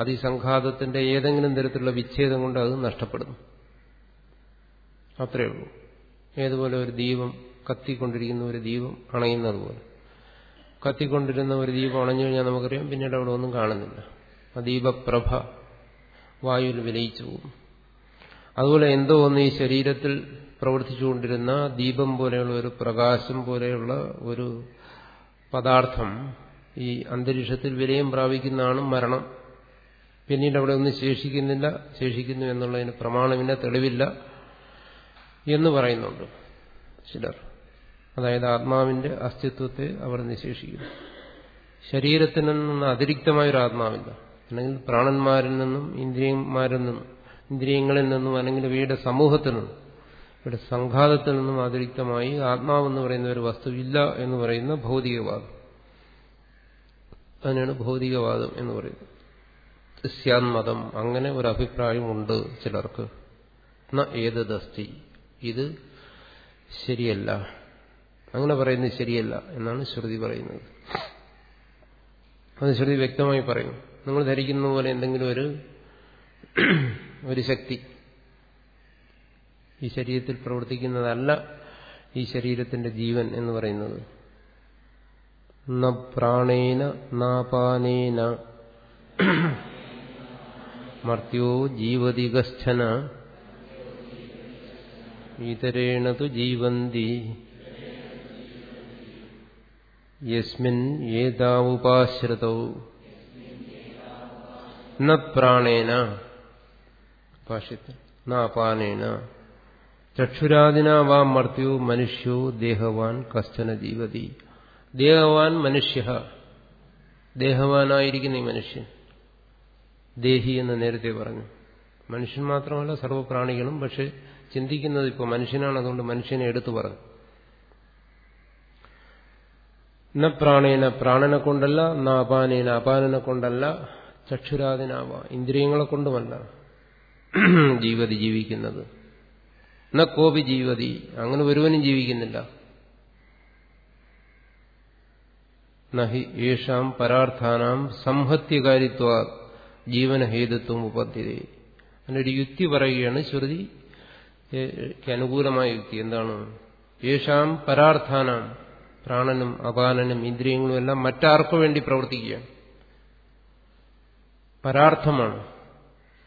അത് ഈ സംഘാതത്തിന്റെ ഏതെങ്കിലും തരത്തിലുള്ള വിച്ഛേദം കൊണ്ട് അത് നഷ്ടപ്പെടുന്നു. അത്രയേ ഉള്ളൂ. ഏതുപോലെ ഒരു ദീപം കത്തിക്കൊണ്ടിരിക്കുന്ന ഒരു ദീപം അണയുന്നത് പോലെ. കത്തിക്കൊണ്ടിരുന്ന ഒരു ദീപം അണഞ്ഞു കഴിഞ്ഞാൽ നമുക്കറിയാം പിന്നീട് അവിടെ ഒന്നും കാണുന്നില്ല. ആ ദീപപ്രഭ വായുവിൽ വിലയിച്ചു പോകും അതുപോലെ എന്തോ ഒന്ന് ഈ ശരീരത്തിൽ പ്രവർത്തിച്ചുകൊണ്ടിരുന്ന ദീപം പോലെയുള്ള ഒരു പ്രകാശം പോലെയുള്ള ഒരു പദാർത്ഥം ഈ അന്തരീക്ഷത്തിൽ വിലയും പ്രാപിക്കുന്നതാണ് മരണം. പിന്നീട് അവിടെ ഒന്നും ശേഷിക്കുന്നില്ല ശേഷിക്കുന്നു എന്നുള്ളതിന് പ്രമാണമില്ല തെളിവില്ല എന്ന് പറയുന്നുണ്ട് ചിലർ. അതായത് ആത്മാവിന്റെ അസ്തിത്വത്തെ അവർ നിശേഷിക്കുന്നു. ശരീരത്തിൽ നിന്ന് അതിരിക്തമായൊരു ആത്മാവില്ല അല്ലെങ്കിൽ പ്രാണന്മാരിൽ നിന്നും ഇന്ദ്രിയന്മാരിൽ നിന്നും ഇന്ദ്രിയങ്ങളിൽ നിന്നും അല്ലെങ്കിൽ ഇവയുടെ സമൂഹത്തിൽ നിന്നും ഇവിടെ സംഘാതത്തിൽ നിന്നും അതിരിക്തമായി ആത്മാവെന്ന് പറയുന്ന ഒരു വസ്തുവില്ല എന്ന് പറയുന്ന ഭൗതികവാദം. അതിനാണ് ഭൗതികവാദം എന്ന് പറയുന്നത്. ക്രിസ്ത്യാൻമതം അങ്ങനെ ഒരു അഭിപ്രായമുണ്ട് ചിലർക്ക്. ഏത് ദസ്തി ഇത് ശരിയല്ല. അങ്ങനെ പറയുന്നത് ശരിയല്ല എന്നാണ് ശ്രുതി പറയുന്നത്. അത് ശ്രുതി വ്യക്തമായി പറയും. നിങ്ങൾ ധരിക്കുന്ന പോലെ എന്തെങ്കിലും ഒരു ഒരു ശക്തി. ഈ ശരീരത്തിൽ പ്രവർത്തിക്കുന്നതല്ല ഈ ശരീരത്തിന്റെ ജീവൻ എന്ന് പറയുന്നത്. ന പ്രാണേന നാപാനേന മർത്യോ ജീവതി ഗശ്ചന ഇതരേണ തു ജീവന്തി. യസ്മിൻ ഏതാവുപാശ്രിതൗ. ന പ്രാണേന. ഭാഷ്യത്തിൽ നാപാനേന. ചക്ഷുരാദിന വാ മർത്യോ മനുഷ്യോ ദേഹവാൻ കശ്ചന ജീവതി. ദേഹവാൻ മനുഷ്യ. ദേഹവാനായിരിക്കുന്ന ഈ മനുഷ്യൻ. ദേഹി എന്ന് നേരത്തെ പറഞ്ഞു. മനുഷ്യൻ മാത്രമല്ല സർവപ്രാണികളും പക്ഷെ ചിന്തിക്കുന്നത് ഇപ്പോൾ മനുഷ്യനാണ് അതുകൊണ്ട് മനുഷ്യനെ എടുത്തു പറഞ്ഞു. ന പ്രാണേന പ്രാണനെ കൊണ്ടല്ല നാപാനേന അപാനനെ കൊണ്ടല്ല ചക്ഷുരാദിനാവ ഇന്ദ്രിയങ്ങളെ കൊണ്ടുമല്ല. ജീവതി ജീവിക്കുന്നത്. ന കോപി ജീവതി അങ്ങനെ ഒരുവനും ജീവിക്കുന്നില്ല. നഹി യേഷാം പരാർത്ഥാനാം സംഹത്യകാരിത്വ ജീവനഹേതുത്വം ഉപദ്ധ്യത അതിനൊരു യുക്തി പറയുകയാണ് ശ്രുതി. അനുകൂലമായ യുക്തി എന്താണ്? യേഷാം പരാർത്ഥാനാം പ്രാണനും അപാനനും ഇന്ദ്രിയങ്ങളും എല്ലാം മറ്റാർക്കു വേണ്ടി പ്രവർത്തിക്കുകയാണ്. പരാർത്ഥമാണ്.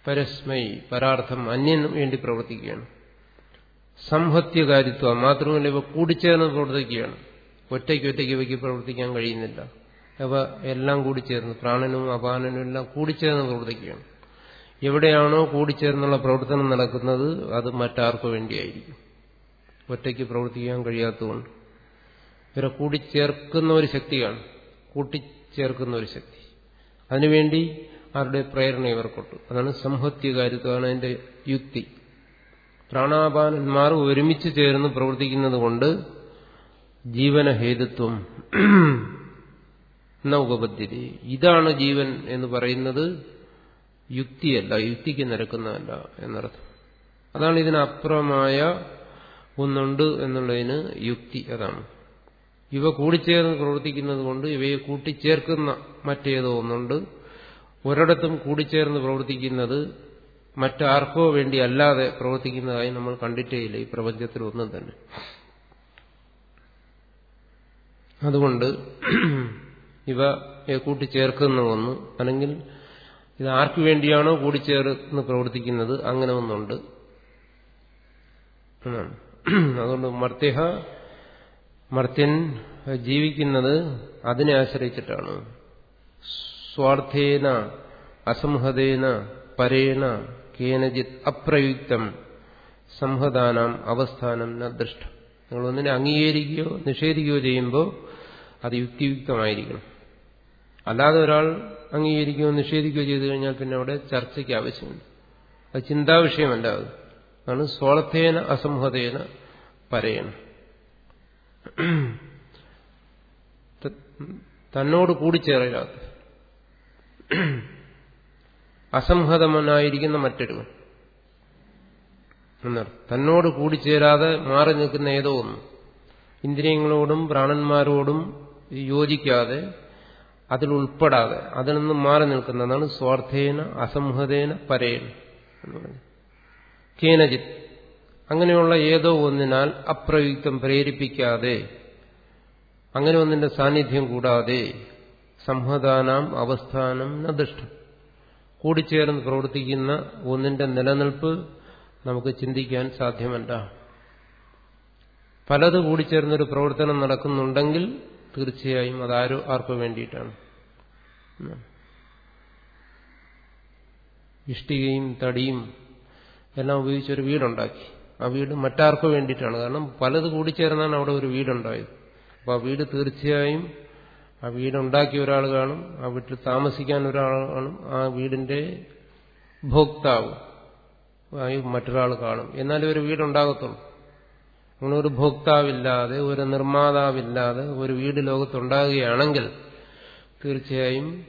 പരസ്മൈ പരാർത്ഥം അന്യന് വേണ്ടി പ്രവർത്തിക്കുകയാണ്. സംഹത്യകാരിത്വ മാത്രമല്ല ഇവ കൂടിച്ചേർന്ന് പ്രവർത്തിക്കുകയാണ്. ഒറ്റയ്ക്ക് ഒറ്റയ്ക്ക് ഇവയ്ക്ക് പ്രവർത്തിക്കാൻ കഴിയുന്നില്ല. അവ എല്ലാം കൂടിച്ചേർന്ന് പ്രാണനും അപാനനും എല്ലാം കൂടിച്ചേർന്ന് പ്രവർത്തിക്കുകയാണ്. എവിടെയാണോ കൂടിച്ചേർന്നുള്ള പ്രവർത്തനം നടക്കുന്നത് അത് മറ്റാർക്കു വേണ്ടിയായിരിക്കും. ഒറ്റയ്ക്ക് പ്രവർത്തിക്കാൻ കഴിയാത്തതുകൊണ്ട്. ഇവരെ കൂടിച്ചേർക്കുന്ന ഒരു ശക്തിയാണ് കൂട്ടിച്ചേർക്കുന്ന ഒരു ശക്തി. അതിനുവേണ്ടി ആരുടെ പ്രേരണ ഇവർക്കൊട്ടു അതാണ് സംഹത്യകാരിത്വമാണ് അതിന്റെ യുക്തി. പ്രാണാപാനന്മാർ ഒരുമിച്ച് ചേർന്ന് പ്രവർത്തിക്കുന്നത് കൊണ്ട് ജീവനഹേതുത്വം എന്ന ഉപപദ്ധ്യതി ഇതാണ് ജീവൻ എന്ന് പറയുന്നത് യുക്തിയല്ല യുക്തിക്ക് നിരക്കുന്നതല്ല എന്നർത്ഥം. അതാണ് ഇതിനപ്പുറമായ ഒന്നുണ്ട് എന്നുള്ളതിന് യുക്തി അതാണ്. ഇവ കൂടിച്ചേർന്ന് പ്രവർത്തിക്കുന്നത് കൊണ്ട് ഇവയെ കൂട്ടിച്ചേർക്കുന്ന മറ്റേതോ ഒന്നുണ്ട്. ഒരിടത്തും കൂടിച്ചേർന്ന് പ്രവർത്തിക്കുന്നത് മറ്റാർക്കോ വേണ്ടി അല്ലാതെ പ്രവർത്തിക്കുന്നതായി നമ്മൾ കണ്ടിട്ടേയില്ല. ഈ പ്രപഞ്ചത്തിൽ ഒന്നും തന്നെ. അതുകൊണ്ട് ഇവ കൂട്ടിച്ചേർക്കുന്ന ഒന്ന് അല്ലെങ്കിൽ ഇത് ആർക്കു വേണ്ടിയാണോ കൂടിച്ചേർന്ന് പ്രവർത്തിക്കുന്നത് അങ്ങനെ ഒന്നുണ്ട്. അതുകൊണ്ട് മർത്യഹ മർത്യൻ ജീവിക്കുന്നത് അതിനെ ആശ്രയിച്ചിട്ടാണ്. സ്വാർത്ഥേന അസംഹതേന പരേണ കേനജിത് അപ്രയുക്തം സംഹതാനാം അവസ്ഥാനം ന ദൃഷ്ട. നിങ്ങൾ ഒന്നിനെ അംഗീകരിക്കുകയോ നിഷേധിക്കുകയോ ചെയ്യുമ്പോൾ അത് യുക്തിയുക്തമായിരിക്കണം. അല്ലാതെ ഒരാൾ അംഗീകരിക്കുകയോ നിഷേധിക്കുകയോ ചെയ്തു കഴിഞ്ഞാൽ പിന്നെ അവിടെ ചർച്ചയ്ക്ക് ആവശ്യമുണ്ട്. അത് ചിന്താവിഷയമല്ല അത്. അതാണ് സ്വാർത്ഥേന അസംഹതേന പരേണ. തന്നോട് കൂടിച്ചേരാത്ത അസംഹതമനായിരിക്കുന്ന മറ്റൊരുവൻ. എന്നർത്ഥം തന്നോട് കൂടിച്ചേരാതെ മാറി നിൽക്കുന്ന ഏതോ ഒന്ന്. ഇന്ദ്രിയങ്ങളോടും പ്രാണന്മാരോടും യോജിക്കാതെ അതിൽ ഉൾപ്പെടാതെ അതിൽ നിന്നും മാറി നിൽക്കുന്നതാണ് സ്വാർത്ഥേന അസംഹതേന പരേന എന്ന് പറഞ്ഞു കേനജിത് അങ്ങനെയുള്ള ഏതോ ഒന്നിനാൽ അപ്രയുക്തം പ്രേരിപ്പിക്കാതെ അങ്ങനെ ഒന്നിന്റെ സാന്നിധ്യം കൂടാതെ സംഹതാനാം അവസ്ഥാനം നദിഷ്ടം കൂടിച്ചേർന്ന് പ്രവർത്തിക്കുന്ന ഒന്നിന്റെ നിലനിൽപ്പ് നമുക്ക് ചിന്തിക്കാൻ സാധ്യമല്ല. പലത് കൂടിച്ചേർന്നൊരു പ്രവർത്തനം നടക്കുന്നുണ്ടെങ്കിൽ തീർച്ചയായും അതാരോ ആർക്കു വേണ്ടിയിട്ടാണ്. ഇഷ്ടികയും തടിയും എല്ലാം ഉപയോഗിച്ചൊരു വീടുണ്ടാക്കി. ആ വീട് മറ്റാർക്കു വേണ്ടിയിട്ടാണ്. കാരണം പലത് കൂടിച്ചേർന്നാണ് അവിടെ ഒരു വീടുണ്ടായത്. അപ്പോൾ ആ വീട് തീർച്ചയായും ആ വീടുണ്ടാക്കിയ ഒരാൾ കാണും ആ വീട്ടിൽ താമസിക്കാൻ ഒരാൾ കാണും ആ വീടിന്റെ ഭോക്താവ് ആയി മറ്റൊരാൾ കാണും. എന്നാലും ഒരു വീടുണ്ടാകത്തുള്ളൂ. അങ്ങനെ ഒരു ഭോക്താവില്ലാതെ ഒരു നിർമ്മാതാവില്ലാതെ ഒരു വീട് ലോകത്തുണ്ടാകുകയാണെങ്കിൽ തീർച്ചയായും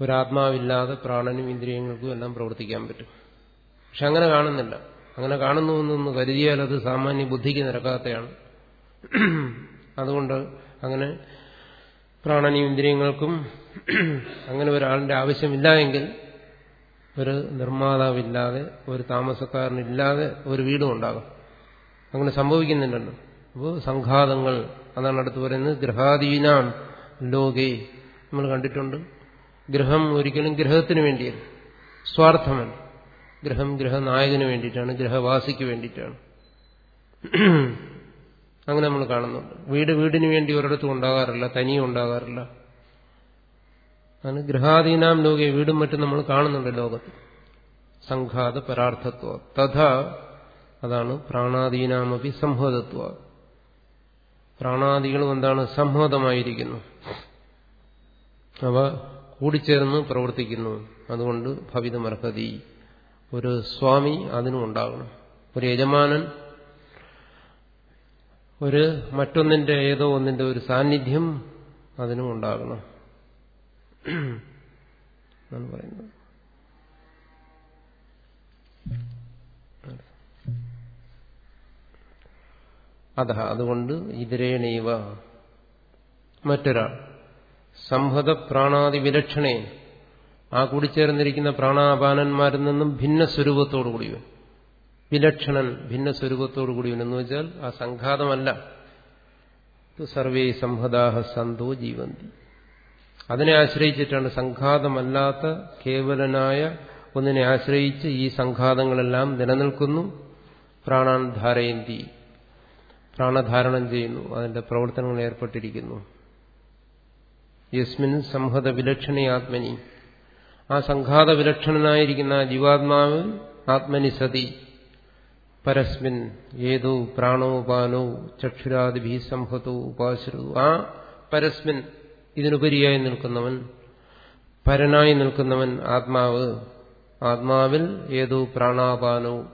ഒരാത്മാവില്ലാതെ പ്രാണനും ഇന്ദ്രിയങ്ങൾക്കും എല്ലാം പ്രവർത്തിക്കാൻ പറ്റും. പക്ഷെ അങ്ങനെ കാണുന്നില്ല. അങ്ങനെ കാണുന്നു എന്നൊന്ന് കരുതിയാൽ അത് സാമാന്യ ബുദ്ധിക്ക് നിരക്കാത്തയാണ്. അതുകൊണ്ട് അങ്ങനെ പ്രാണനും ഇന്ദ്രിയങ്ങൾക്കും അങ്ങനെ ഒരാളിന്റെ ആവശ്യമില്ല എങ്കിൽ ഒരു നിർമ്മാതാവില്ലാതെ ഒരു താമസക്കാരനില്ലാതെ ഒരു വീടും ഉണ്ടാകും. അങ്ങനെ സംഭവിക്കുന്നുണ്ടല്ലോ. അപ്പോൾ സംഘാതങ്ങൾ അതാണ് അടുത്ത് പറയുന്നത് ഗ്രഹാധീനാം ലോകേ. നമ്മൾ കണ്ടിട്ടുണ്ട്. ഗ്രഹം ഒരിക്കലും ഗ്രഹത്തിന് വേണ്ടിയല്ല. സ്വാർത്ഥമല്ല. ഗ്രഹം ഗ്രഹനായകന് വേണ്ടിയിട്ടാണ് ഗ്രഹവാസിക്ക് വേണ്ടിയിട്ടാണ്. അങ്ങനെ നമ്മൾ കാണുന്നുണ്ട്. വീട് വീടിന് വേണ്ടി ഒരിടത്തും ഉണ്ടാകാറില്ല തനിയും ഉണ്ടാകാറില്ല. അതാണ് ഗൃഹാധീനാം ലോകെ വീടും മറ്റും നമ്മൾ കാണുന്നുണ്ട് ലോകത്ത്. സംഘാത പരാർത്ഥത്വ. തഥ അതാണ് പ്രാണാദീനാമപി സംഹോദത്വ. പ്രാണാദികളും എന്താണ് സംഹോദമായിരിക്കുന്നു. അവ കൂടിച്ചേർന്ന് പ്രവർത്തിക്കുന്നു. അതുകൊണ്ട് ഭവിതമർഹതി. ഒരു സ്വാമി അതിനും ഉണ്ടാകണം ഒരു യജമാനൻ ഒരു മറ്റൊന്നിന്റെ ഏതോ ഒന്നിന്റെ ഒരു സാന്നിധ്യം അതിനും ഉണ്ടാകണം. എന്നാണ് പറയുന്നത്. അത അതുകൊണ്ട് ഇതിരേണീവ മറ്റൊരാൾ. സംഹത പ്രാണാദി വിലക്ഷണേ. ആ കൂടിച്ചേർന്നിരിക്കുന്ന പ്രാണാപാനന്മാരിൽ നിന്നും ഭിന്ന സ്വരൂപത്തോടുകൂടിയവൻ വിലക്ഷണൻ ഭിന്ന സ്വരൂപത്തോടുകൂടിയവൻ എന്ന് വെച്ചാൽ ആ സംഘാതമല്ല. സർവേ സംഹദാഹ സന്തോ ജീവന്തി. അതിനെ ആശ്രയിച്ചിട്ടാണ് സംഘാതമല്ലാത്ത കേവലനായ ഒന്നിനെ ആശ്രയിച്ച് ഈ സംഘാതങ്ങളെല്ലാം നിലനിൽക്കുന്നു. പ്രാണാൻ ധാരയന്തി. പ്രാണധാരണം ചെയ്യുന്നു. അതിന്റെ പ്രവർത്തനങ്ങൾ ഏർപ്പെട്ടിരിക്കുന്നു. യസ്മിൻ സംഹത വിലക്ഷണി ആത്മനി. ആ സംഘാത വിലക്ഷണനായിരിക്കുന്ന ജീവാത്മാവ് ആത്മനി സതി പരസ്മിൻ ഏതോ പ്രാണോപാനോ ചക്ഷുരാദിഭി സംഹതോ ഉപാശ്രു ആ പരസ്മിൻ ഇതിനുപരിയായി നിൽക്കുന്നവൻ പരനായി നിൽക്കുന്നവൻ ആത്മാവ്. ആത്മാവിൽ ഏതോ പ്രാണാപാനോ.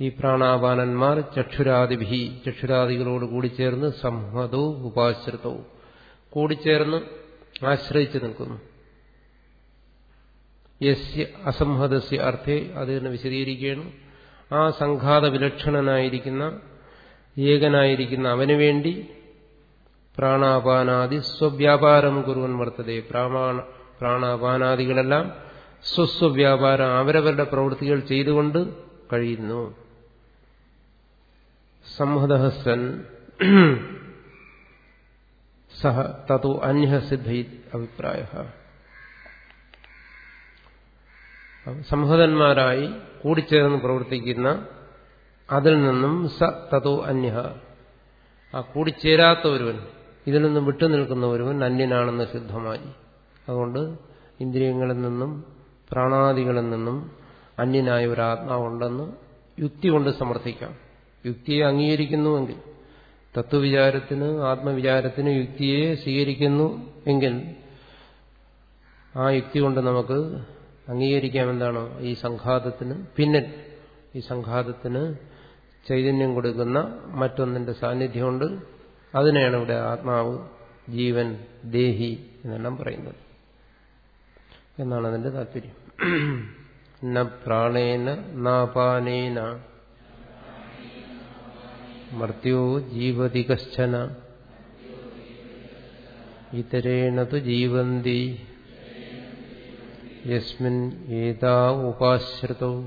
ഈ പ്രാണാപാനന്മാർ ചക്ഷുരാദിഭി ചക്ഷുരാദികളോട് കൂടിച്ചേർന്ന് സംഹതോ ഉപാശ്രിതോ കൂടിച്ചേർന്ന് ആശ്രയിച്ചു നിൽക്കുന്നു. യസ്യ അസംഹതസ്യ അർത്ഥേ അതിനെ വിശദീകരിക്കുകയാണ്. ആ സംഘാത വിലക്ഷണനായിരിക്കുന്ന ഏകനായിരിക്കുന്ന അവന് വേണ്ടി പ്രാണാപാനാദി സ്വവ്യാപാരം കുറുവൻ വർത്തതേ പ്രാണാപാനാദികളെല്ലാം സ്വസ്വവ്യാപാരം അവരവരുടെ പ്രവൃത്തികൾ ചെയ്തുകൊണ്ട് കഴിയുന്നു. സംഹദഹസൻ സഹ തതോ അന്യസിദ്ധ അഭിപ്രായ സംഹതന്മാരായി കൂടിച്ചേർന്ന് പ്രവർത്തിക്കുന്ന അതിൽ നിന്നും സ തതോ അന്യ ആ കൂടിച്ചേരാത്ത ഒരുവൻ ഇതിൽ നിന്നും വിട്ടുനിൽക്കുന്ന ഒരുവൻ അന്യനാണെന്ന് സിദ്ധമായി അതുകൊണ്ട് ഇന്ദ്രിയങ്ങളിൽ നിന്നും പ്രാണാദികളിൽ നിന്നും അന്യനായ ഒരു ആത്മാവുണ്ടെന്ന് യുക്തി കൊണ്ട് സമർത്ഥിക്കാം. യുക്തിയെ അംഗീകരിക്കുന്നുവെങ്കിൽ തത്വവിചാരത്തിന് ആത്മവിചാരത്തിന് യുക്തിയെ സ്വീകരിക്കുന്നു എങ്കിൽ ആ യുക്തി കൊണ്ട് നമുക്ക് അംഗീകരിക്കാം എന്താണ് ഈ സംഘാതത്തിന്? പിന്നിൽ ഈ സംഘാതത്തിന് ചൈതന്യം കൊടുക്കുന്ന മറ്റൊന്നിന്റെ സാന്നിധ്യമുണ്ട്. അതിനെയാണ് ഇവിടെ ആത്മാവ് ജീവൻ ദേഹി എന്നെല്ലാം പറയുന്നത്. എന്നാണ് അതിന്റെ താല്പര്യം ന പ്രാണേന നാപാനേന മർത്യോ ജീവതി കശ്ചന. ജീവന്തി. യസ്മിൻ ഏതാ ഉപാശ്രിതോ?